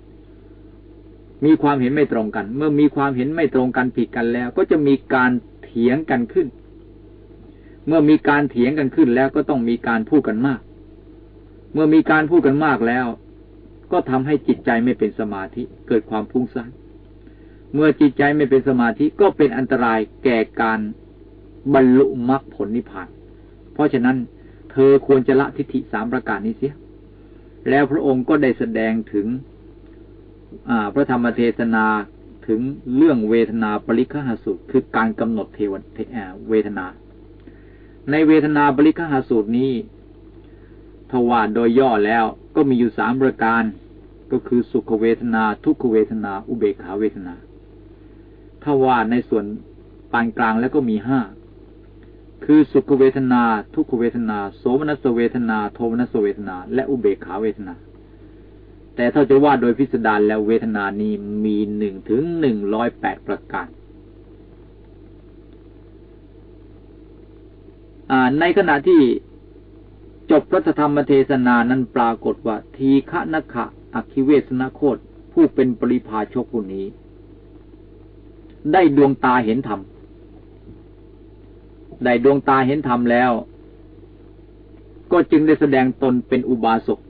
Speaker 2: มีความเห็นไม่ตรงกัน เมื่อมีความเห็นไม่ตรงกันผิดกันแล้ว ก็จะมีการเถียงกันขึ้น เมื่อมีการเถียงกันขึ้นแล้วก็ต้องมีการพูดกันมาก เมื่อมีการพูดกันมากแล้ว ก็ทำให้จิตใจไม่เป็นสมาธิเกิดความพุ่งซ่านเมื่อจิตใจไม่เป็นสมาธิก็เป็นอันตรายแก่การบรรลุมรรคผลนิพพาน เพราะฉะนั้นเธอควรจะละทิฏฐิสามประการนี้เสีย แล้วพระองค์ก็ได้แสดงถึง พระธรรมเทศนาถึงเรื่องเวทนาปริคหาสูตรคือการกำหนดเทวเวทนา ในเวทนาปริคหาสูตรนี้ทว่าโดยย่อแล้วก็มีอยู่สามประการ ก็คือสุขเวทนา ทุกขเวทนา อุเบกขาเวทนาทว่าในส่วนปานกลางแล้วก็มีห้าคือสุขเวทนา ทุกขเวทนา โสมนัสเวทนา โทมนัสเวทนา และอุเบกขาเวทนา แต่ถ้าจะว่าโดยพิสดารแล้วเวทนานี้มีหนึ่งถึงหนึ่งร้อยแปดประการ ในขณะที่จบพระธรรมเทศนานั้นปรากฏว่า ทีฆะนักขะอคิเวสนาโคตผู้เป็นปริพาชกผู้นี้ ได้ดวงตาเห็นธรรม ได้ดวงตาเห็นธรรมแล้ว ก็จึงได้แสดงตนเป็นอุบาสก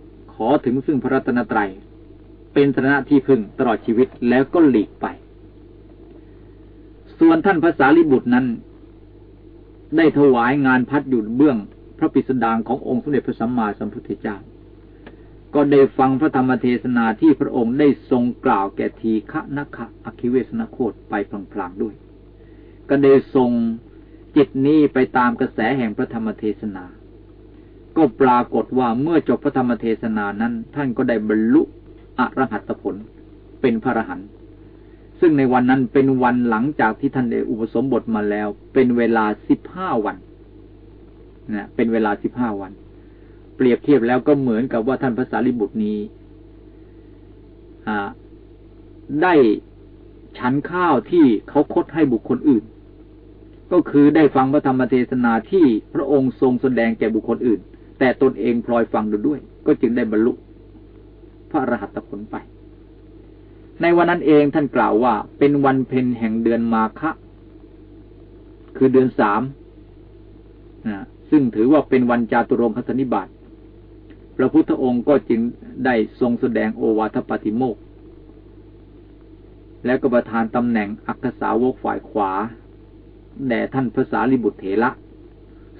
Speaker 2: อถึงซึ่งพระรัตนตรัย เป็นสนะที่พึงตลอดชีวิตแล้วก็หลีกไป ส่วนท่านภาษาลิบุตรนั้น ได้ถวายงานพัดอยู่เบื้อง พระปิสดางขององค์สมเด็จพระสัมมาสัมพุทธเจ้า ก็ได้ฟังพระธรรมเทศนาที่พระองค์ได้ทรงกล่าวแก่ทีฆะนักขะอคิเวสนโคตไปพลางๆด้วย ก็ได้ทรงจิตนี้ไปตามกระแสแห่งพระธรรมเทศนา ก็ปรากฏว่าเมื่อจบพระธรรมเทศนานั้น ท่านก็ได้บรรลุอรหัตผลเป็นพระอรหันต์ซึ่งในวันนั้นเป็นวันหลังจากที่ท่านได้อุปสมบทมาแล้ว เป็นเวลาสิบห้าวันนะเป็นเวลาสิบห้าวัน เปรียบเทียบแล้วก็เหมือนกับว่าท่านพระสารีบุตรนี้ได้ฉันข้าวที่เขาคดให้บุคคลอื่น ก็คือได้ฟังพระธรรมเทศนาที่พระองค์ทรงแสดงแก่บุคคลอื่น แต่ตนเองพลอยฟังดูด้วย ก็จึงได้บรรลุพระรหัตผลไป ในวันนั้นเองท่านกล่าวว่า เป็นวันเพ็ญแห่งเดือนมาฆะคือเดือนสามนะซึ่งถือว่าเป็นวันจาตุรงคสนิบาตพระพุทธองค์ก็จึงได้ทรงแสดงโอวาทปฏิโมก และก็ประทานตำแหน่งอักษาวกฝ่ายขวาแด่ท่านพระสารีบุตรเถระ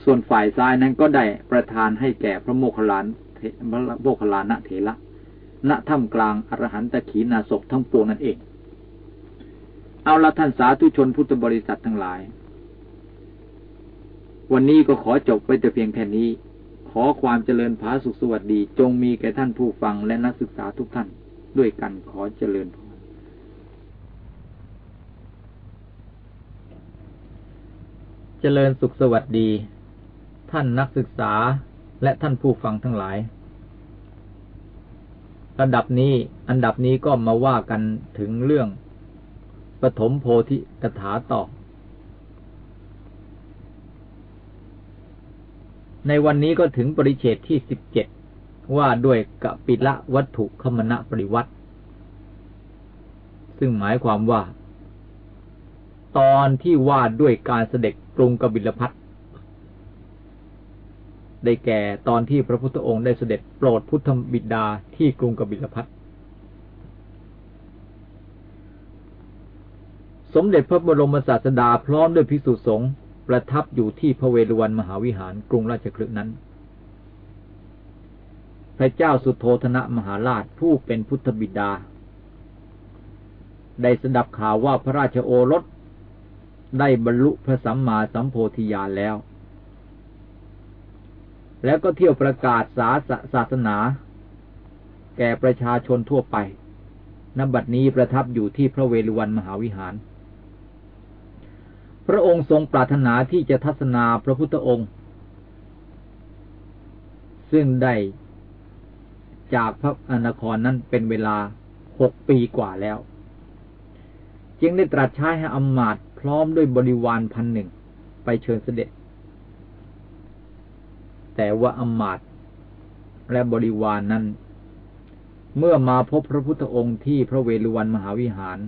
Speaker 2: ส่วนฝ่ายซ้ายนั้นก็ได้ประทานให้แก่พระโมคคัลลานพระโมคคัลลานะเถระณถ้ำกลางอรหันตขีนาศพทั้งปวงนั่นเอง เอาละท่านสาธุชนพุทธบริษัททั้งหลาย วันนี้ก็ขอจบไว้แต่เพียงแค่นี้ ขอความเจริญผาสุขสวัสดี จงมีแก่ท่านผู้ฟังและนักศึกษาทุกท่าน ด้วยกันขอเจริญพรเจริญสุขสวัสดี ท่านนักศึกษาและท่านผู้ฟังทั้งหลาย ระดับนี้อันดับนี้ก็มาว่ากันถึงเรื่องปฐมโพธิกถาต่อ ในวันนี้ก็ถึงปริเชตที่สิบเจ็ดว่าด้วยกปิละวัตถุคมณะปริวัติซึ่งหมายความว่า ตอนที่ว่าด้วยการเสด็จกรุงกบิลพัท ได้แก่ตอนที่พระพุทธองค์ได้เสด็จโปรดพุทธบิดาที่กรุงกบิลพัทสมเด็จพระบรมศาสดาพร้อมด้วยภิกษุสงฆ์ประทับอยู่ที่พระเวฬุวันมหาวิหารกรุงราชคลึนั้น พระเจ้าสุโธธนะมหาราชผู้เป็นพุทธบิดา ได้สดับข่าวว่าพระราชโอรสได้บรรลุพระสัมมาสัมโพธิญาณแล้ว แล้วก็เที่ยวประกาศศาศาสนา แก่ประชาชนทั่วไปนบัดนี้ประทับอยู่ที่พระเวฬุวันมหาวิหาร พระองค์ทรงปรารถนาที่จะทัศนาพระพุทธองค์ ซึ่งได้จากพระอนครนั้นเป็นเวลาหกปีกว่าแล้ว จึงได้ตรัสใช้ให้อำมาตพร้อมด้วยบริวารพันหนึ่งไปเชิญเสด็จ แต่ว่าอมาตและบริวารนนั้น เมื่อมาพบพระพุทธองค์ที่พระเวฬุวันมหาวิหาร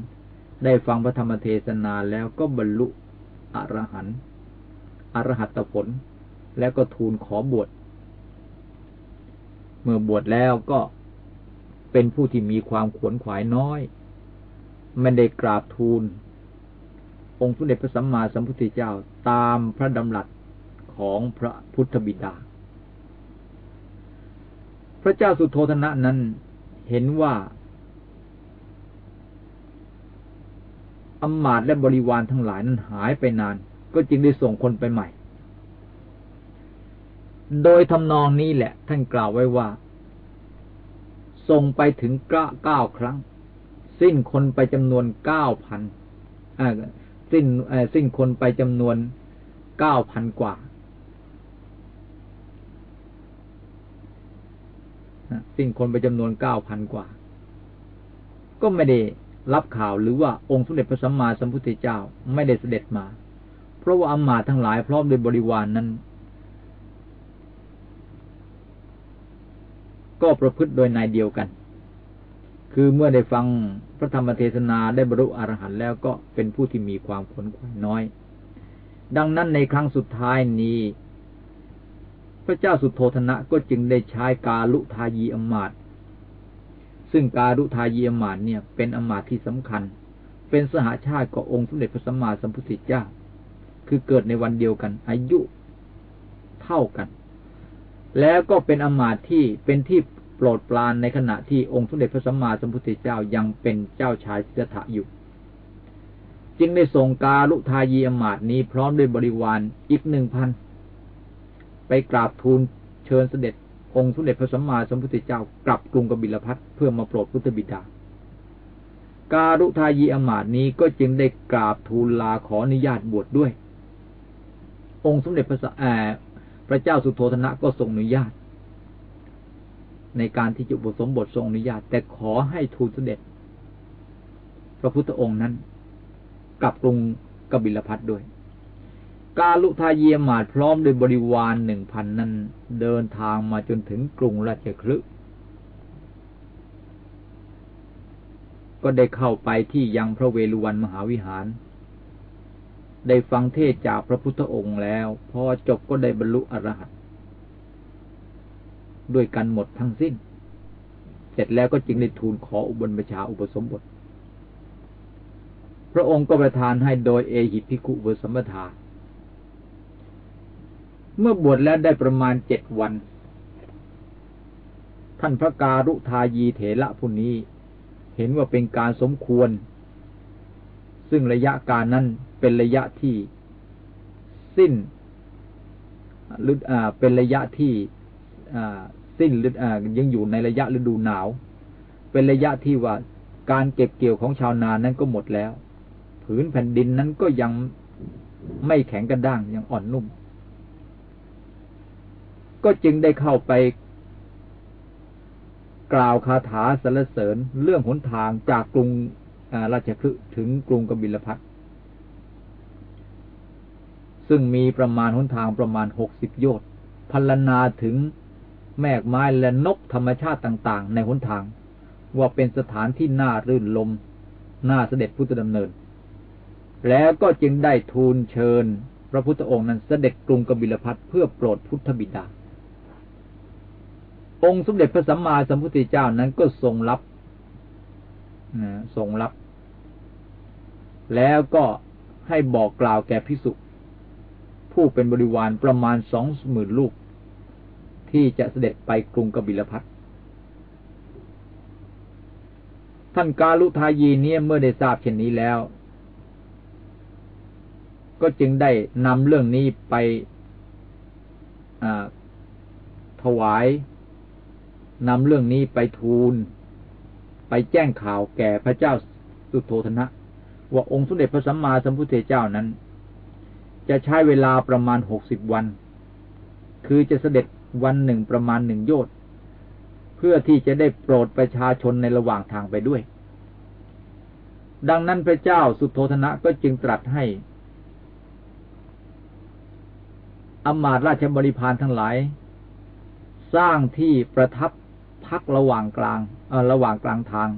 Speaker 2: ได้ฟังพระธรรมเทศนาแล้วก็บรรลุอรหันต์อรหัตผล แล้วก็ทูลขอบวช เมื่อบวชแล้วก็เป็นผู้ที่มีความขวนขวายน้อย ไม่ได้กราบทูล องค์สมเด็จพระสัมมาสัมพุทธเจ้าตามพระดำรัสของพระพุทธบิดา พระเจ้าสุโธธนะนั้นเห็นว่าอำมาตและบริวารทั้งหลายนั้นหายไปนาน ก็จึงได้ส่งคนไปใหม่ โดยทำนองนี้แหละ ท่านกล่าวไว้ว่า ส่งไปถึงเก้าครั้ง สิ้นคนไปจำนวนเก้าพันสิ้นสิ้นคนไปจำนวนเก้าพันกว่า สิ้นคนไปจำนวนเก้าพันกว่า ก็ไม่ได้รับข่าวหรือว่าองค์สมเด็จพระสัมมาสัมพุทธเจ้าไม่ได้เสด็จมา เพราะว่าอมาทั้งหลายพร้อมด้วยบริวารนนั้น ก็ประพฤติโดยนายเดียวกัน คือเมื่อได้ฟังพระธรรมเทศนาได้บรรลุอรหันต์แล้วก็เป็นผู้ที่มีความขนขวายน้อย ดังนั้นในครั้งสุดท้ายนี้ พระเจ้าสุโธธนะก็จึงได้ใช้กาลุทายีอมาตซึ่งการุทายีอมาตเนี่ยเป็นอมาตที่สำคัญ เป็นสหาชาติกับองค์สมเด็จพระสัมมาสัมพุทธเจ้า คือเกิดในวันเดียวกัน อายุเท่ากัน แล้วก็เป็นอมาตที่เป็นที่โปรดปรานในขณะที่องค์สมเด็จพระสัมมาสัมพุทธเจ้ายังเป็นเจ้าชายสิทธะอยู่ จึงได้ส่งการุทายีอมาตนี้พร้อมด้วยบริวารอีกหนึ่งพัน ไปกราบทูลเชิญเสด็จองค์สมเด็จพระสัมมาสัมพุทธเจ้ากลับกรุงกบิลพัทเพื่อมาโปรดพุทธบิดา การุทายีอมาตนี้ก็จึงได้กราบทูลลาขออนุญาตบวชดด้วย องค์สมเด็จพระสัแอพระเจ้าสุโธธนะก็ทรงอนุญาต ในการที่จะบวชสมบททรงอนุญาต แต่ขอให้ทูลเสด็จ พระพุทธองค์นั้นกลับกรุงกบิลพัทด้วย กาลุทาเยียมาดพร้อมด้วยบริวารหนึ่งพันนั้น เดินทางมาจนถึงกรุงราชคลึก็ได้เข้าไปที่ยังพระเวฬุวันมหาวิหาร ได้ฟังเทศจากพระพุทธองค์แล้ว พอจบก็ได้บรรลุอรหัตด้วยกันหมดทั้งสิ้น เสร็จแล้วก็จึงได้ทูลขออุบลประชาอุปสมบท พระองค์ก็ประทานให้โดยเอหิตพิคุเวสมบทา เมื่อบวชแล้วได้ประมาณเจ็ดวัน ท่านพระการุทายีเถระผู้นี้ เห็นว่าเป็นการสมควร ซึ่งระยะการนั้นเป็นระยะที่ สิ้นหรือเป็นระยะที่สิ้นยังอยู่ในระยะฤดูหนาว เป็นระยะที่ว่าการเก็บเกี่ยวของชาวนานั้นก็หมดแล้ว ผืนแผ่นดินนั้นก็ยังไม่แข็งกระด้างยังอ่อนนุ่ม ก็จึงได้เข้าไป กล่าวคาถาสรรเสริญเรื่องหนทางจากกรุงราชคฤห์ถึงกรุงกบิลพัทซึ่งมีประมาณหนทางประมาณหกสิบโยชน์พัลนาถึงแมกไม้และนกธรรมชาติต่างๆ ในหนทาง ว่าเป็นสถานที่น่ารื่นลม น่าเสด็จพุทธดำเนิน แล้วก็จึงได้ทูลเชิญ พระพุทธองค์นั้นเสด็จกรุงกบิลพัทเพื่อโปรดพุทธบิดา องค์สมเด็จพระสัมมาสัมพุทธเจ้านั้นก็ทรงรับทรงรับ แล้วก็ให้บอกกล่าวแก่พิสุผู้เป็นบริวารประมาณสองหมื่นลูก ที่จะเสด็จไปกรุงกบิลพัทท่านกาลุทายีเนี่ยเมื่อได้ทราบเช่นนี้แล้ว ก็จึงได้นำเรื่องนี้ไปถวาย นำเรื่องนี้ไปทูล ไปแจ้งข่าวแก่พระเจ้าสุโธธนะ ว่าองค์สมเด็จพระสัมมาสัมพุทธเจ้านั้น จะใช้เวลาประมาณหกสิบวัน คือจะเสด็จวันหนึ่งประมาณหนึ่งโยชน์เพื่อที่จะได้โปรดประชาชนในระหว่างทางไปด้วย ดังนั้นพระเจ้าสุโธธนะก็จึงตรัสให้อมาตราชบริพารทั้งหลาย สร้างที่ประทับ พักระหว่างกลางระหว่างกลางทาง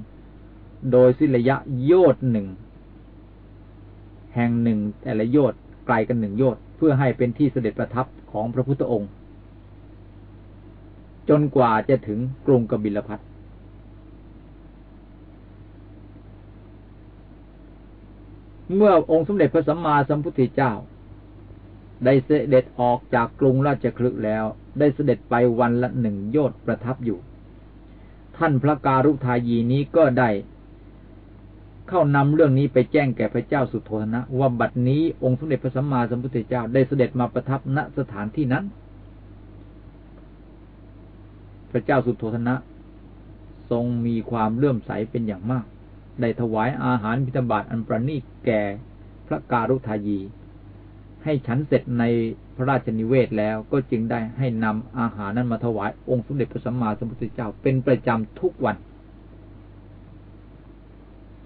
Speaker 2: โดยสินระยะโยดหนึ่งแห่งหนึ่งแต่ละโยดไกลกันหนึ่งโยดเพื่อให้เป็นที่เสด็จประทับของพระพุทธองค์ จนกว่าจะถึงกรุงกบิลพัทเมื่อองค์สมเด็จพระสัมมาสัมพุทธเจ้า ได้เสด็จออกจากกรุงราชคลึกแล้ว ได้เสด็จไปวันละหนึ่งโยชน์ประทับอยู่ ท่านพระการุทายีนี้ก็ได้ เข้านำเรื่องนี้ไปแจ้งแก่พระเจ้าสุโธทนะ ว่าบัดนี้องค์สมเด็จพระสัมมาสัมพุทธเจ้าได้เสด็จมาประทับณสถานที่นั้น พระเจ้าสุโธธนะ ทรงมีความเลื่อมใสเป็นอย่างมาก ได้ถวายอาหารพิธบาตอันประณีตแก่พระการุทายี ให้ฉันเสร็จใน พระราชนิเวศแล้วก็จึงได้ให้นำอาหารนั้นมาถวายองค์สมเด็จพระสัมมาสัมพุทธเจ้าเป็นประจำทุกวัน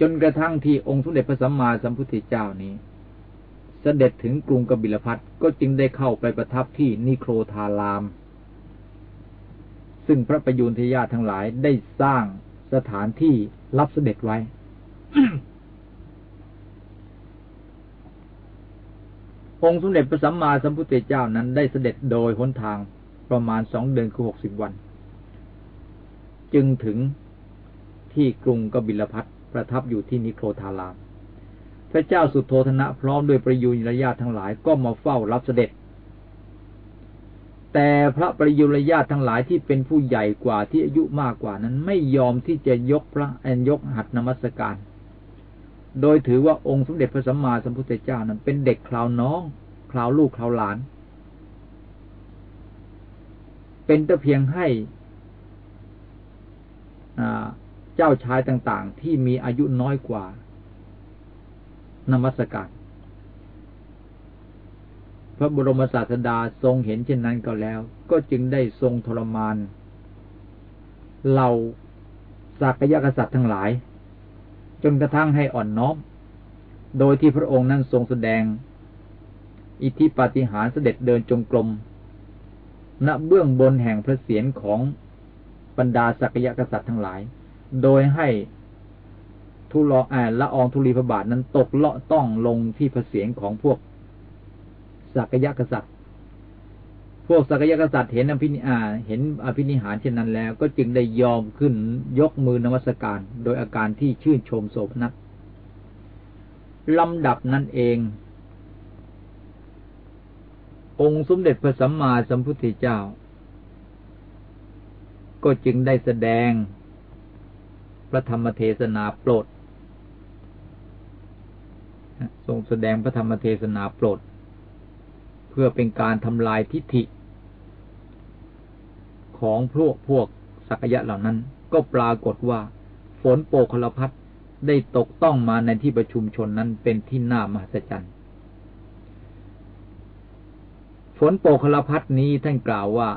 Speaker 2: จนกระทั่งที่องค์สมเด็จพระสัมมาสัมพุทธเจ้านี้เสด็จถึงกรุงกบิลพัทก็จึงได้เข้าไปประทับที่นิโครธาราม ซึ่งพระประยูนทยาทั้งหลายได้สร้างสถานที่รับเสด็จไว้ องค์สมเด็จพระสัมมาสัมพุทธเจ้านั้นได้เสด็จโดยหนทางประมาณสองเดือนคือหกสิบวัน จึงถึงที่กรุงกบิลพัทประทับอยู่ที่นิโครธาราม พระเจ้าสุโธธนะพร้อมด้วยประยุนญาติทั้งหลายก็มาเฝ้ารับเสด็จ แต่พระประยุรญาติทั้งหลายที่เป็นผู้ใหญ่กว่าที่อายุมากกว่านั้นไม่ยอมที่จะยกพระแอนยกหัดนมัสการ โดยถือว่าองค์สมเด็จพระสัมมาสัมพุทธเจ้านั้นเป็นเด็กคราวน้องคราวลูกคราวหลาน เป็นแต่เพียงให้เจ้าชายต่าง ๆ ที่มีอายุน้อยกว่านมัสการพระบรมศาสดาทรงเห็นเช่นนั้นก็แล้ว ก็จึงได้ทรงทรมานเหล่าสักยกษัตริย์ทั้งหลาย จนกระทั่งให้อ่อนน้อม โดยที่พระองค์นั้นทรงแสดง อิทธิปาฏิหาริย์เสด็จเดินจงกรมณเบื้องบนแห่งพระเศียรของบรรดาสักยกษัตริย์ทั้งหลาย โดยให้ทุลอแอนละอองธุลีพระบาทนั้นตกเลาะต้องลงที่พระเศียรของพวกสักยกษัตริย์ พวกสักยกษัตริย์เห็นอภินิอาเห็นอภินิหารเช่นนั้นแล้ว ก็จึงได้ยอมขึ้นยกมือนมัสการ โดยอาการที่ชื่นชมโสมนักลำดับนั้นเอง องค์สมเด็จพระสัมมาสัมพุทธเจ้า ก็จึงได้แสดงพระธรรมเทศนาโปรดทรงแสดงพระธรรมเทศนาโปรด เพื่อเป็นการทำลายทิฏฐิ ของพวกพวกสักยะเหล่านั้น ก็ปรากฏว่า ฝนโปคลพัดได้ตกต้องมาในที่ประชุมชนนั้นเป็นที่น่ามหัศจรรย์ฝนโปคลพัดนี้ท่านกล่าวว่า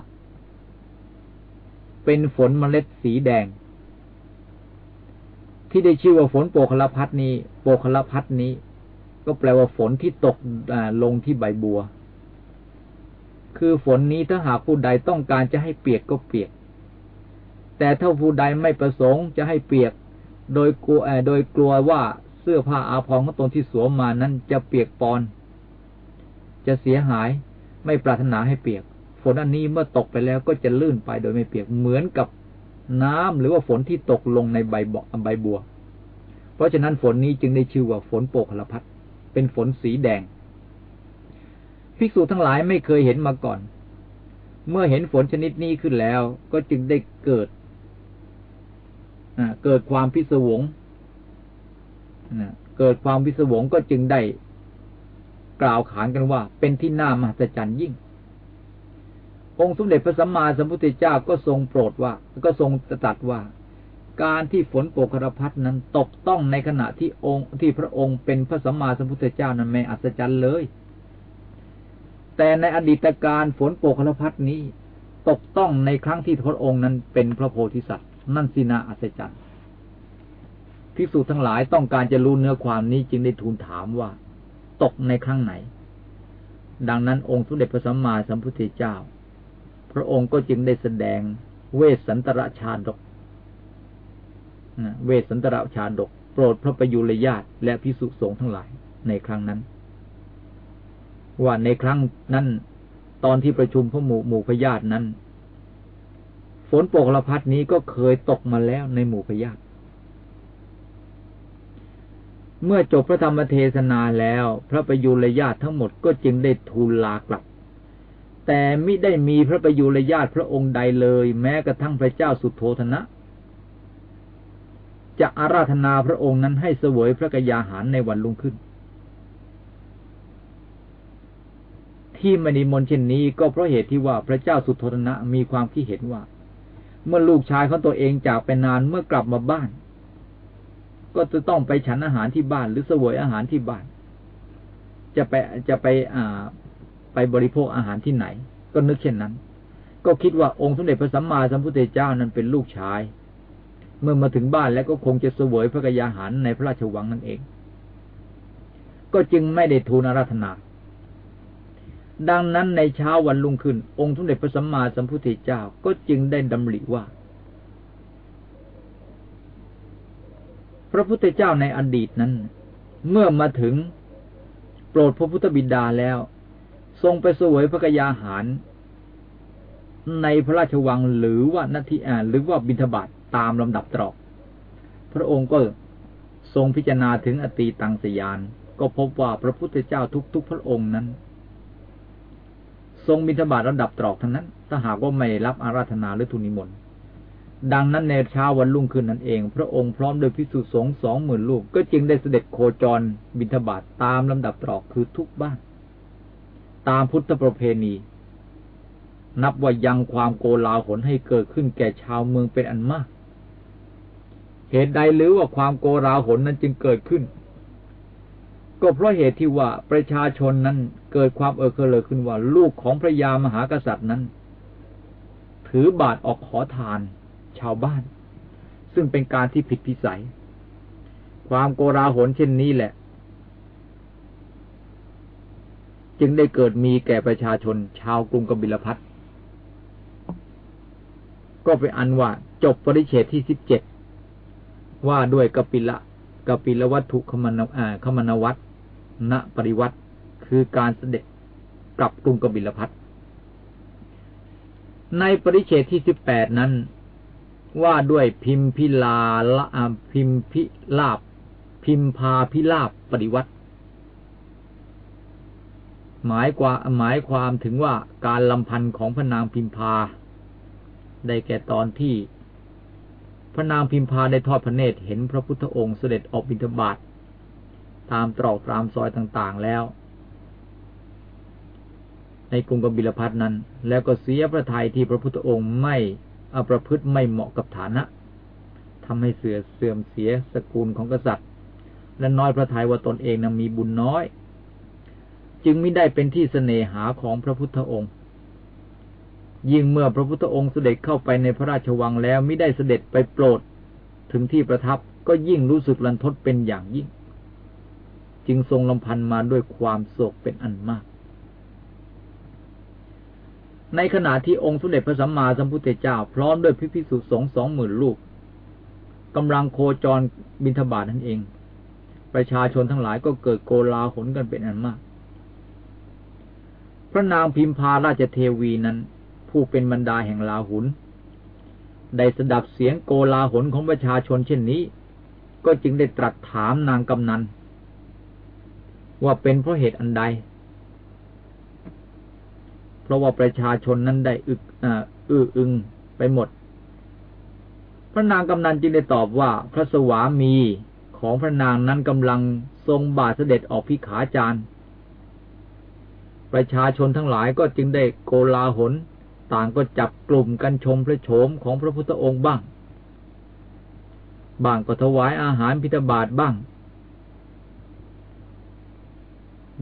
Speaker 2: เป็นฝนเมล็ดสีแดง ที่ได้ชื่อว่าฝนโปคลพัดนี้ โปคลพัดนี้ ก็แปลว่าฝนที่ตกลงที่ใบบัว คือฝนนี้ถ้าหากผู้ใดต้องการจะให้เปียกก็เปียก แต่ถ้าผู้ใดไม่ประสงค์จะให้เปียก โดยกลัวโดยกลัวว่าเสื้อผ้าอาภรณ์ของตนที่สวมมานั้นจะเปียกปอน จะเสียหายไม่ปรารถนาให้เปียก ฝนอันนี้เมื่อตกไปแล้วก็จะลื่นไปโดยไม่เปียกเหมือนกับน้ำหรือว่าฝนที่ตกลงในใบเบใบบัว เพราะฉะนั้นฝนนี้จึงได้ชื่อว่าฝนโปกลพัดเป็นฝนสีแดง ภิกษุทั้งหลายไม่เคยเห็นมาก่อน เมื่อเห็นฝนชนิดนี้ขึ้นแล้วก็จึงได้เกิดเกิดความพิศวงเกิดความพิศวงก็จึงได้กล่าวขานกันว่า เป็นที่น่ามหัศจรรย์ยิ่ง องค์สมเด็จพระสัมมาสัมพุทธเจ้าก็ทรงโปรดว่า ก็ทรงตรัสว่า การที่ฝนโปกรพัดนั้นตกต้องในขณะที่องค์ที่พระองค์เป็นพระสัมมาสัมพุทธเจ้านั้นไม่อัศจรรย์เลย แต่ในอดีตการฝนโปกรพัดนี้ ตกต้องในครั้งที่พระองค์นั้นเป็นพระโพธิสัตว์ นั่นสินาอัศจรรย์ภิกษุทั้งหลายต้องการจะรู้เนื้อความนี้จึงได้ทูลถามว่า ตกในครั้งไหน ดังนั้นองค์สมเด็จพระสัมมาสัมพุทธเจ้า พระองค์ก็จึงได้แสดงเวสสันตระชาดกเวสสันตระชาดก โปรดพระประยุรญาตและพิสุสงฆ์ทั้งหลายในครั้งนั้น ว่าในครั้งนั้นตอนที่ประชุมพระหมู่หมู่พญาตินั้น ฝนโปกละพัดนี้ก็เคยตกมาแล้วในหมู่พญาติเมื่อจบพระธรรมเทศนาแล้ว พระประยุรญาติทั้งหมดก็จึงได้ทูลลากลับ แต่ไม่ได้มีพระประยุรญาติพระองค์ใดเลย แม้กระทั่งพระเจ้าสุโธธนะ จะอาราธนาพระองค์นั้นให้เสวยพระกยาหารในวันรุ่งขึ้น ที่ไมณีมนเช่นนี้ก็เพราะเหตุที่ว่าพระเจ้าสุโธธนะมีความคิดเห็นว่า เมื่อลูกชายของตัวเองจากไปนานเมื่อกลับมาบ้าน ก็จะต้องไปฉันอาหารที่บ้านหรือเสวยอาหารที่บ้าน จะไปจะไปอ่าไปบริโภคอาหารที่ไหน ก็นึกเช่นนั้น ก็คิดว่าองค์สมเด็จพระสัมมาสัมพุทธเจ้านั้นเป็นลูกชาย เมื่อมาถึงบ้านแล้วก็คงจะเสวยพระกยาหารในพระราชวังนั่นเอง ก็จึงไม่ได้ทูลอาราธนา ดังนั้นในเช้าวันรุ่งขึ้น องค์สมเด็จพระสัมมาสัมพุทธเจ้าก็จึงได้ดำริว่า พระพุทธเจ้าในอดีตนั้น เมื่อมาถึงโปรดพระพุทธบิดาแล้ว ทรงไปสวยพระกยาหาร ในพระราชวังหรือว่านาทีอ่าหรือว่าบิณฑบาตตามลำดับตรอก พระองค์ก็ทรงพิจารณาถึงอตีตังสยาน ก็พบว่าพระพุทธเจ้าทุกๆพระองค์นั้น ทรงบิณฑบาตลำดับตรอกทั้งนั้น ถ้าหากว่าไม่รับอาราธนาหรือทุนิมนต์ดังนั้นในเช้าวันรุ่งขึ้นนั่นเอง พระองค์พร้อมโดยพิสุสงฆ์สองหมื่นลูก ก็จึงได้เสด็จโคจรบิณฑบาตตามลำดับตรอกคือทุกบ้าน ตามพุทธประเพณี นับว่ายังความโกลาหลให้เกิดขึ้นแก่ชาวเมืองเป็นอันมาก เหตุใดหรือว่าความโกลาหลนั้นจึงเกิดขึ้น ก็เพราะเหตุที่ว่าประชาชนนั้นเกิดความเออเคเลยขึ้นว่าลูกของพระยามหากษัตริย์นั้น ถือบาทออกขอทาน ชาวบ้าน ซึ่งเป็นการที่ผิดพิสัย ความโกราหลเช่นนี้แหละ จึงได้เกิดมีแก่ประชาชน ชาวกรุงกบิลพัทก็เป็นอันว่าจบปริเชตที่สิบเจ็ดว่าด้วยกปิละกปิลวัตถุขมนาขมนวัต ณปริวัติคือการเสด็จกลับกรุงกบิลพัทในปริเชตที่สิบแปดนั้น ว่าด้วยพิมพิลาละพิมพิลาบ พิมพาพิลาบปฏิวัติ หมายกว่าหมายความถึงว่าการลำพันธ์ของพระนางพิมพา ได้แก่ตอนที่ พระนางพิมพาได้ทอดพระเนตรเห็นพระพุทธองค์เสด็จออกบิณฑบาต ตามตรอกตามซอยต่างๆแล้ว ในกรุงกบิลพัทนั้น แล้วก็เสียพระทัยที่พระพุทธองค์ไม่อาประพฤติไม่เหมาะกับฐานะทำให้เสื่อเสื่อมเสียสกุลของกษัตริย์ และน้อยพระทัยว่าตนเองนะมีบุญน้อย จึงไม่ได้เป็นที่เสน่หาของพระพุทธองค์ยิ่งเมื่อพระพุทธองค์เสด็จเข้าไปในพระราชวังแล้วไม่ได้เสด็จไปโปรด ถึงที่ประทับก็ยิ่งรู้สึกลันทดเป็นอย่างยิ่ง จึงทรงลำพันมาด้วยความโศกเป็นอันมาก ในขณะที่องค์สมเด็จพระสัมมาสัมพุทธเจ้า พร้อมด้วยพิพิสุสงฆ์สองหมื่นลูกกำลังโคจรบินทบาทนั่นเอง ประชาชนทั้งหลายก็เกิดโกลาหลกันเป็นอันมาก พระนางพิมพาราชเทวีนั้น ผู้เป็นบรรดาแห่งลาหุนได้สดับเสียงโกลาหลของประชาชนเช่นนี้ ก็จึงได้ตรัสถามนางกำนัน ว่าเป็นเพราะเหตุอันใด เพราะว่าประชาชนนั้นได้อึกอื้ออึงไปหมด พระนางกำนันจึงได้ตอบว่าพระสวามีของพระนางนั้นกำลังทรงบาทเสด็จออกพิขาจารประชาชนทั้งหลายก็จึงได้โกลาหล ต่างก็จับกลุ่มกันชมพระโฉมของพระพุทธองค์บ้าง บางก็ถวายอาหารพิธบาตบ้าง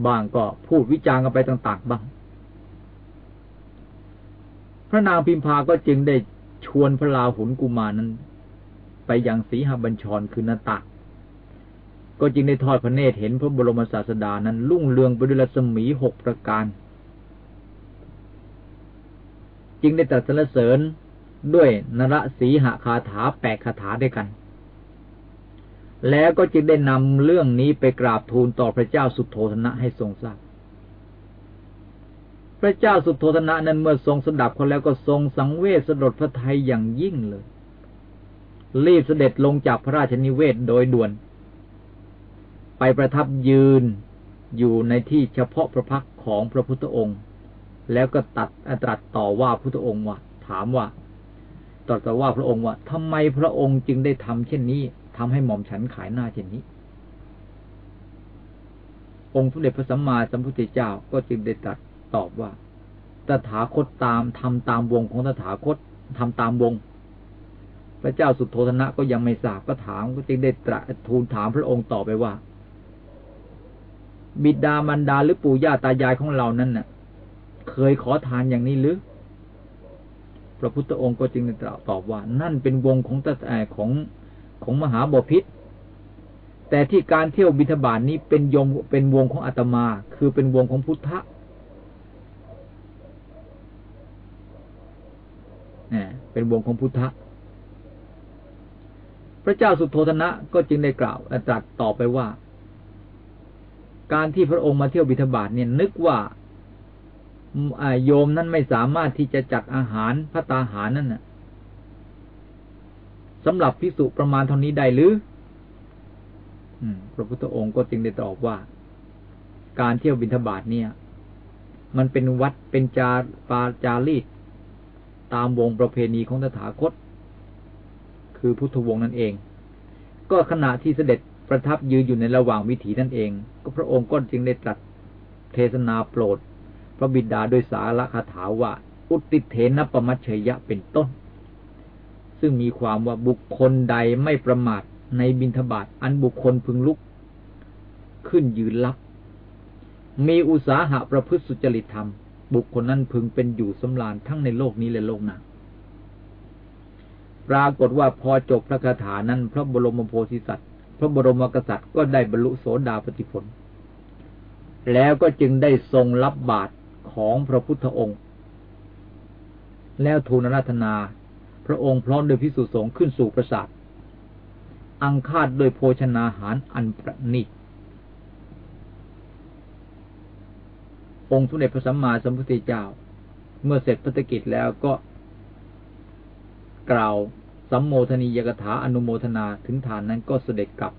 Speaker 2: บางก็พูดวิจารณ์กันไปต่างๆบ้าง พระนางพิมพาก็จึงได้ชวนพระลาหุนกุมานั้น ไปยังสีหบัญชรคือนาตะก็จึงได้ทอดพระเนตรเห็นพระบรมศาสดานั้นลุ่งเรืองไปด้วยรัศมีหกประการ จึงได้ตรัสรรเสริญด้วยนรสีหคาถาแปดคาถาด้วยกัน แล้วก็จึงได้นำเรื่องนี้ไปกราบทูลต่อพระเจ้าสุโธธนะให้ทรงทราบ พระเจ้าสุโธธนะนั้นเมื่อทรงสดับเขาแล้วก็ทรงสังเวชสลดพระทัยอย่างยิ่งเลย รีบเสด็จลงจากพระราชนิเวศโดยด่วน ไปประทับยืนอยู่ในที่เฉพาะพระพักของพระพุทธองค์ แล้วก็ตัดตรัสต่อว่าพุทธองค์ว่าถามว่าตรัสว่าพระองค์ว่าทำไมพระองค์จึงได้ทำเช่นนี้ ทำให้หม่อมฉันขายหน้าเช่นนี้ องค์พระเดชพระสัมมาสัมพุทธเจ้าก็จึงได้ตรัสตอบว่า ตถาคตตามทำตามวงของตถาคตทำตามวง พระเจ้าสุโธธนะก็ยังไม่ทราบก็ถามก็จึงได้ตรัสทูลถามพระองค์ต่อไปว่า บิดามันดาหรือปู่ย่าตายายของเรานั้นน่ะ เคยขอทานอย่างนี้หรือพระพุทธองค์ก็จึงตรัสตอบว่า นั่นเป็นวงของตาของ ของมหาบพิษแต่ที่การเที่ยวบิณฑบาตนี้เป็นยมเป็นวงของอาตมา คือเป็นวงของพุทธะเนี่ยเป็นวงของพุทธะ พระเจ้าสุโธธนะก็จึงได้กล่าวตรัสต่อไปว่า การที่พระองค์มาเที่ยวบิณฑบาตเนี่ยนึกว่าโยมนั้นไม่สามารถที่จะจัดอาหารพระตาหารนั่นน่ะ สำหรับพิสุประมาณเท่านี้ได้หรือพระพุทธองค์ก็จึงได้ตอบว่า การเที่ยวบิณฑบาตเนี่ย มันเป็นวัดเป็นจาปาจารีตตามวงประเพณีของตถาคต คือพุทธวงศ์นั่นเอง ก็ขณะที่เสด็จประทับยืนอยู่ในระหว่างวิถีนั่นเอง ก็พระองค์ก็จึงได้ตรัสเทศนาโปรด พระบิดาโดยสาระคาถาว่า อุติเทนปมัชเยะเป็นต้น ซึ่งมีความว่าบุคคลใดไม่ประมาทในบินทบาทอันบุคคลพึงลุก ขึ้นยืนรับ มีอุตสาหะประพฤติสุจริตธรรม บุคคลนั้นพึงเป็นอยู่สำราญทั้งในโลกนี้และโลกหน้าปรากฏว่าพอจบพระคาถานั้น พระบรมโพธิสัตว์ พระบรมกษัตริย์ก็ได้บรรลุโสดาปติผล แล้วก็จึงได้ทรงรับบาตรของพระพุทธองค์ แล้วทูลรัตนา ระองค์พร้อมด้วยพิสุสงฆ์ขึ้นสู่ประสาท อังคาดโดยโภชนาหารอันประณีตองค์สมเด็จพระสัมมาสัมพุทธเจ้า เมื่อเสร็จพัฒกิจแล้วก็กล่าวสัมโมทนียกถาอนุโมทนาถึงฐานนั้นก็เสด็จกลับ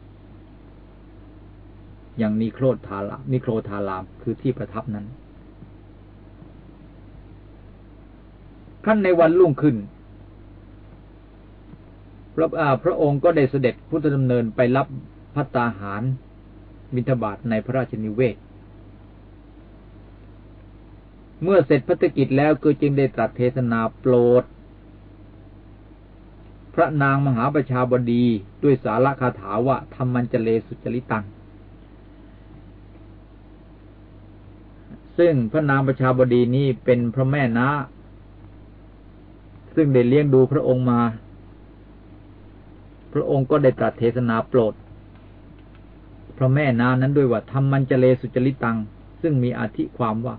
Speaker 2: อย่างนิโครธาลามนิโครธารามคือที่ประทับนั้นขั้นในวันรุ่งขึ้น พระพระองค์ก็ได้เสด็จพุทธดำเนินไปรับพัตตาหารบิณฑบาตในพระราชนิเวศ เมื่อเสร็จพัฒกิจแล้วก็จึงได้ตรัสเทศนาโปรด พระนางมหาประชาบดีด้วยสาระคาถาว่าธรรมันจเลสุจริตัง ซึ่งพระนางประชาบดีนี้เป็นพระแม่นาซึ่งได้เลี้ยงดูพระองค์มา พระองค์ก็ได้ตรัสเทศนาโปรดพระแม่นานั้นด้วยว่าทำมันจเลสุจริตัง ซึ่งมีอธิความว่า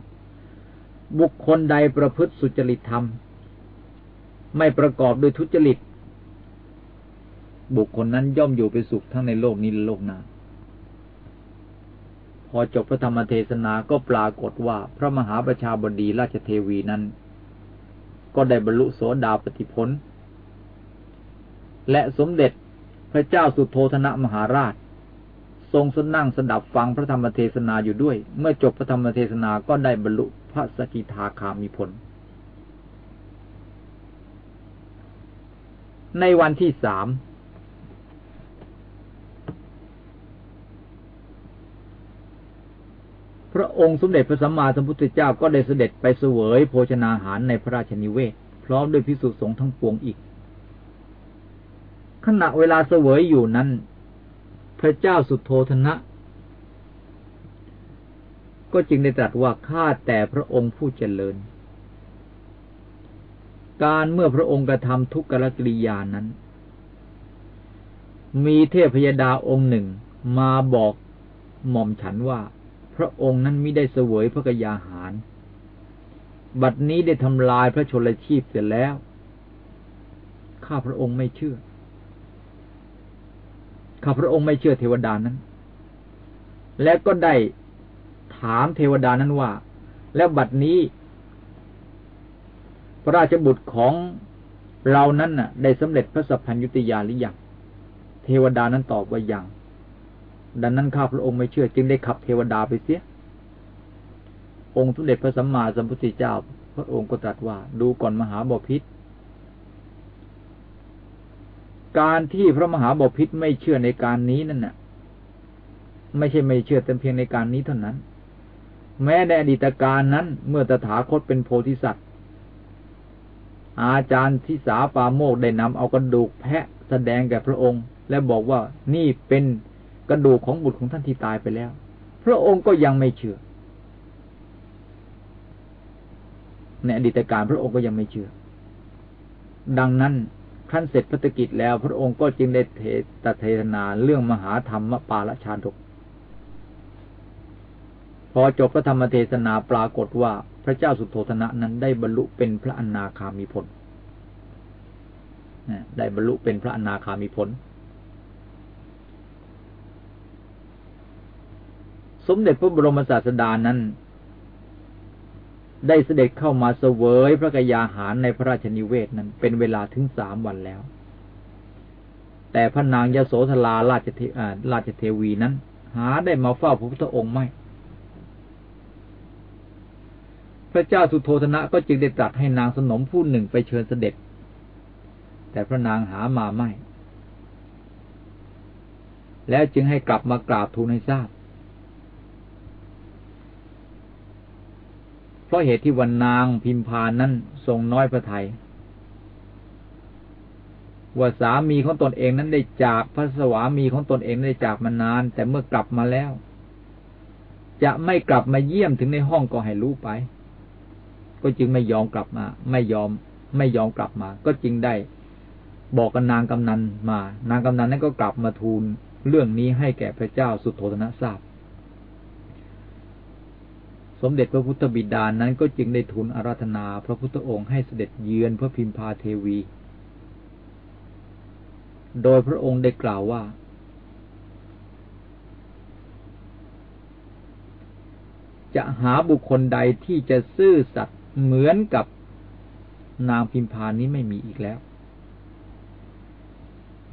Speaker 2: บุคคลใดประพฤติสุจริตธรรม ไม่ประกอบด้วยทุจริต บุคคลนั้นย่อมอยู่เป็นสุขทั้งในโลกนี้และโลกหน้าพอจบพระธรรมเทศนาก็ปรากฏว่าพระมหาประชาบดีราชเทวีนั้น ก็ได้บรรลุโสดาปติพลและสมเด็จ พระเจ้าสุโธธนะมหาราช ทรงสนั่งสดับฟังพระธรรมเทศนาอยู่ด้วย เมื่อจบพระธรรมเทศนาก็ได้บรรลุพระสกิทาคามีผล ในวันที่สามพระองค์สมเด็จพระสัมมาสัมพุทธเจ้าก็ได้เสด็จไปเสวยโภชนาหารในพระราชนิเวศ พร้อมด้วยพิสุสงฆ์ทั้งปวงอีก ขณะเวลาเสวยอยู่นั้น พระเจ้าสุโธธนะ ก็จึงได้ตรัสว่าข้าแต่พระองค์ผู้เจริญ การเมื่อพระองค์กระทำทุกขลกิริยานั้น มีเทพยดาองค์หนึ่งมาบอกหม่อมฉันว่า พระองค์นั้นมิได้เสวยพระกยาหาร บัดนี้ได้ทำลายพระชนลชีพเสร็จแล้ว ข้าพระองค์ไม่เชื่อ ข้าพระองค์ไม่เชื่อเทวดานั้น และก็ได้ถามเทวดานั้นว่า แล้วบัดนี้ พระราชบุตรของเรานั้นน่ะ ได้สำเร็จพระสัพพัญยุติยาหรือยังเทวดานั้นตอบว่ายังดังนั้นข้าพระองค์ไม่เชื่อจึงได้ขับเทวดาไปเสีย องค์สมเด็จพระสัมมาสัมพุทธเจ้า พระองค์ก็ตรัสว่า ดูก่อนมหาบพิษ การที่พระมหาบพิษไม่เชื่อในการนี้นั่นน่ะ ไม่ใช่ไม่เชื่อแต่เพียงในการนี้เท่านั้น แม้ในอดีตการนั้น เมื่อตถาคตเป็นโพธิสัตว์อาจารย์ทิสาปาโมกได้นำเอากระดูกแพะแสดงแก่พระองค์ และบอกว่านี่เป็นกระดูกของบุตรของท่านที่ตายไปแล้ว พระองค์ก็ยังไม่เชื่อ ในอดีตการพระองค์ก็ยังไม่เชื่อ ดังนั้น ขั้นเสร็จพัฒกิจแล้ว พระองค์ก็จึงได้เทตเทศนาเรื่องมหาธรรมปาลชาดก พอจบพระธรรมเทศนาปรากฏว่าพระเจ้าสุโธธนะนั้นได้บรรลุเป็นพระอนาคามีผล ได้บรรลุเป็นพระอนาคามีผล สมเด็จพระบรมศาสดานั้น ได้เสด็จเข้ามาเสวยพระกยาหารในพระราชนิเวศนั้นเป็นเวลาถึงสามวันแล้ว แต่พระนางยโสธราราชเทราชเทวีนั้น หาได้มาเฝ้าพระพุทธองค์ไม่ พระเจ้าสุโธธนะก็จึงได้ตรัสให้นางสนมผู้หนึ่งไปเชิญเสด็จ แต่พระนางหามาไม่ แล้วจึงให้กลับมากราบทูลให้ทราบ เพราะเหตุที่วันนางพิมพานนั้นทรงน้อยพระทยัยว่าสามีของตนเองนั้นได้จากพระสวามีของตนเองได้จากมานาน แต่เมื่อกลับมาแล้ว จะไม่กลับมาเยี่ยมถึงในห้องก็ให้รู้ไป ก็จึงไม่ยอมกลับมา ไม่ยอม ไม่ยอมกลับมา ก็จึงได้ บอกกับนางกำนันมา นางกำนันนั้นก็กลับมาทูลเรื่องนี้ให้แก่พระเจ้าสุโธธนะทราบ สมเด็จพระพุทธบิดานั้นก็จึงได้ทูลอาราธนาพระพุทธองค์ให้เสด็จเยือนพระพิมพาเทวี โดยพระองค์ได้กล่าวว่า จะหาบุคคลใดที่จะซื่อสัตย์เหมือนกับนางพิมพานี้ไม่มีอีกแล้ว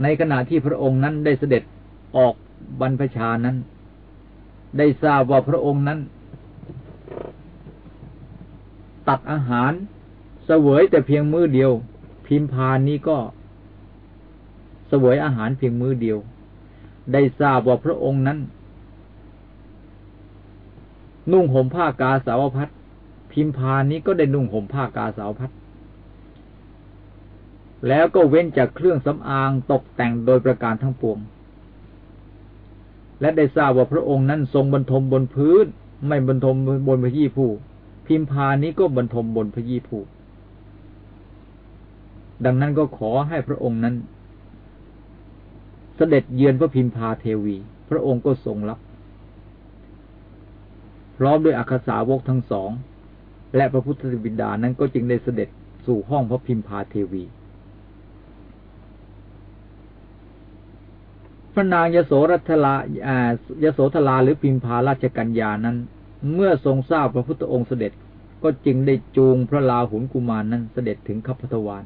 Speaker 2: ในขณะที่พระองค์นั้นได้เสด็จออกบรรพชานั้น ได้ทราบว่าพระองค์นั้น ตัดอาหารเสวยแต่เพียงมือเดียว พิมพานนี้ก็เสวยอาหารเพียงมือเดียว ได้ทราบว่าพระองค์นั้น นุ่งห่มผ้ากาสาวพัดพิมพานนี้ก็ได้นุ่งห่มผ้ากาสาวพัดแล้วก็เว้นจากเครื่องสำอางตกแต่งโดยประการทั้งปวง และได้ทราบว่าพระองค์นั้นทรงบรรทมบนพื้น ไม่บรรทมบนพยี่ผู้ พิมพานี้ก็บรรทมบนพระยีผูดังนั้นก็ขอให้พระองค์นั้น เสด็จเยือนพระพิมพาเทวี พระองค์ก็ทรงรับ พร้อมด้วยอักษาวกทั้งสอง และพระพุทธบิดานั้นก็จึงได้เสด็จสู่ห้องพระพิมพาเทวี พระนางยโสรัตลายโสธราหรือพิมพาราชกัญญานั้น เมื่อทรงทราบพระพุทธองค์เสด็จก็จึงได้จูงพระลาหุนกุมารนนั้นเสด็จถึงขัพทวาน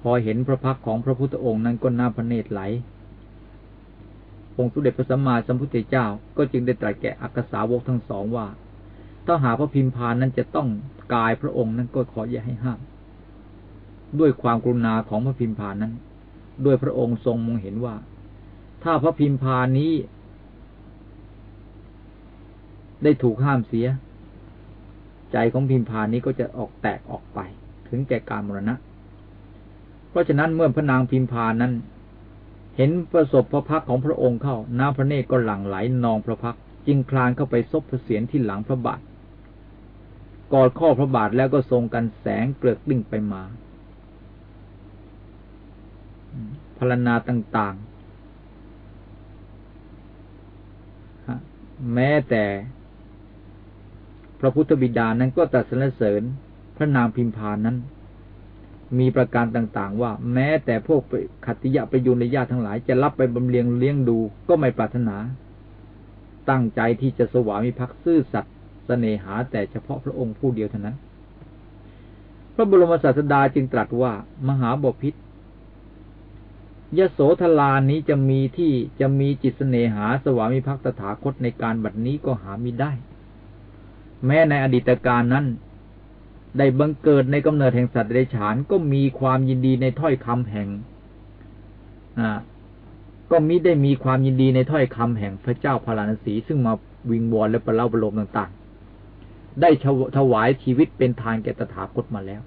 Speaker 2: พอเห็นพระพักของพระพุทธองค์นั้นก็น้าพระเนตรไหล องค์สุเด็จพระสัมมาสัมพุทธเจ้าก็จึงได้ตรัสแก่อักษาวกทั้งสองว่า ถ้าหาพระพิมพานนั้นจะต้องกายพระองค์นั้นก็ขออย่าให้ห้าม ด้วยความกรุณาของพระพิมพานนั้น ด้วยพระองค์ทรงมองเห็นว่า ถ้าพระพิมพานนี้ ได้ถูกห้ามเสีย ใจของพิมพานนี้ก็จะออกแตกออกไป ถึงแก่การมรณะ เพราะฉะนั้นเมื่อพระนางพิมพานั้น เห็นประสบพระพักของพระองค์เข้าน้ำพระเนตรก็หลั่งไหลนองพระพักจึงคลานเข้าไปซบพระเศียรที่หลังพระบาทกอดข้อพระบาทแล้วก็ทรงกันแสงเกลือกดิ่งไปมาพรณนาต่างๆแม้แต่ ระพุทธบิดานั้นก็ตัสรรเสริญพระนางพิมพานั้น มีประการต่างๆ ว่า แม้แต่พวกขัตติยะประยุนญาติทั้งหลายจะรับไปบำเลียงเลี้ยงดูก็ไม่ปรารถนา ตั้งใจที่จะสวามิภักดิ์ซื่อสัตย์เสน่หาแต่เฉพาะพระองค์ผู้เดียวเท่านั้น พระบรมศาสดาจึงตรัสว่ามหาบพิษยโสธลานี้จะมีที่จะมีจิตเสน่หาสวามิภักดิ์ตถาคตในการบัดนี้ก็หามิได้ แม้ในอดีตการนั้น ได้บังเกิดในกำเนิดแห่งสัตว์เดรัจฉานก็มีความยินดีในถ้อยคำแห่งก็มิได้มีความยินดีในถ้อยคำแห่งพระเจ้าพาราณสีซึ่งมาวิงวอนและประเล่าประโลมต่าง ๆ ได้ถวายชีวิตเป็นทานแก่ตถาคตมาแล้ว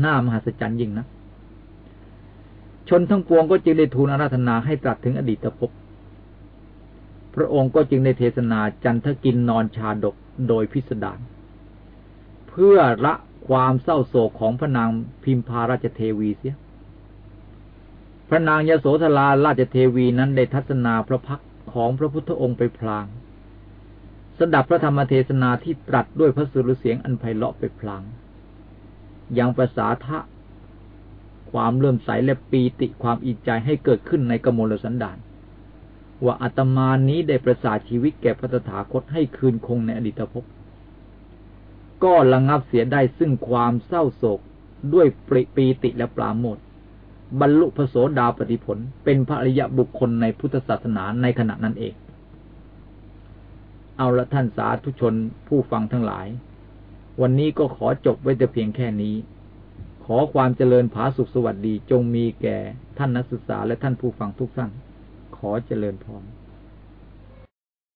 Speaker 2: หน้ามหัศจรรย์ยิ่งนะชนทั้งปวงก็จึงได้ทูลอาราธนาให้ตรัสถึงอดีตภพ พระองค์ก็จึงได้เทศนาจันทกินนอนชาดก โดยพิสดารเพื่อละความเศร้าโศกของพระนางพิมพาราชเทวีเสีย พระนางยโสธราราชเทวีนั้นได้ทัศนาพระพักของพระพุทธองค์ไปพลาง สดับพระธรรมเทศนาที่ตรัสด้วยพระสุรเสียงอันไพเราะไปพลาง ยังภาษาทะความเลื่อมใสและปีติความอิจใจให้เกิดขึ้นในกมลสันดาน ว่าอาตมานี้ได้ประสาทชีวิตแก่พระตถาคตให้คืนคงในอดีตภพ ก็ระงับเสียได้ซึ่งความเศร้าโศกด้วยปริปีติและปราโมทบรรลุพระโสดาปฏิผล เป็นพระอริยบุคคลในพุทธศาสนาในขณะนั้นเอง เอาละท่านสาธุชนผู้ฟังทั้งหลาย วันนี้ก็ขอจบไว้แต่เพียงแค่นี้ ขอความเจริญผาสุขสวัสดีจงมีแก่ท่านนักศึกษาและท่านผู้ฟังทุกท่าน ขอเจริญพร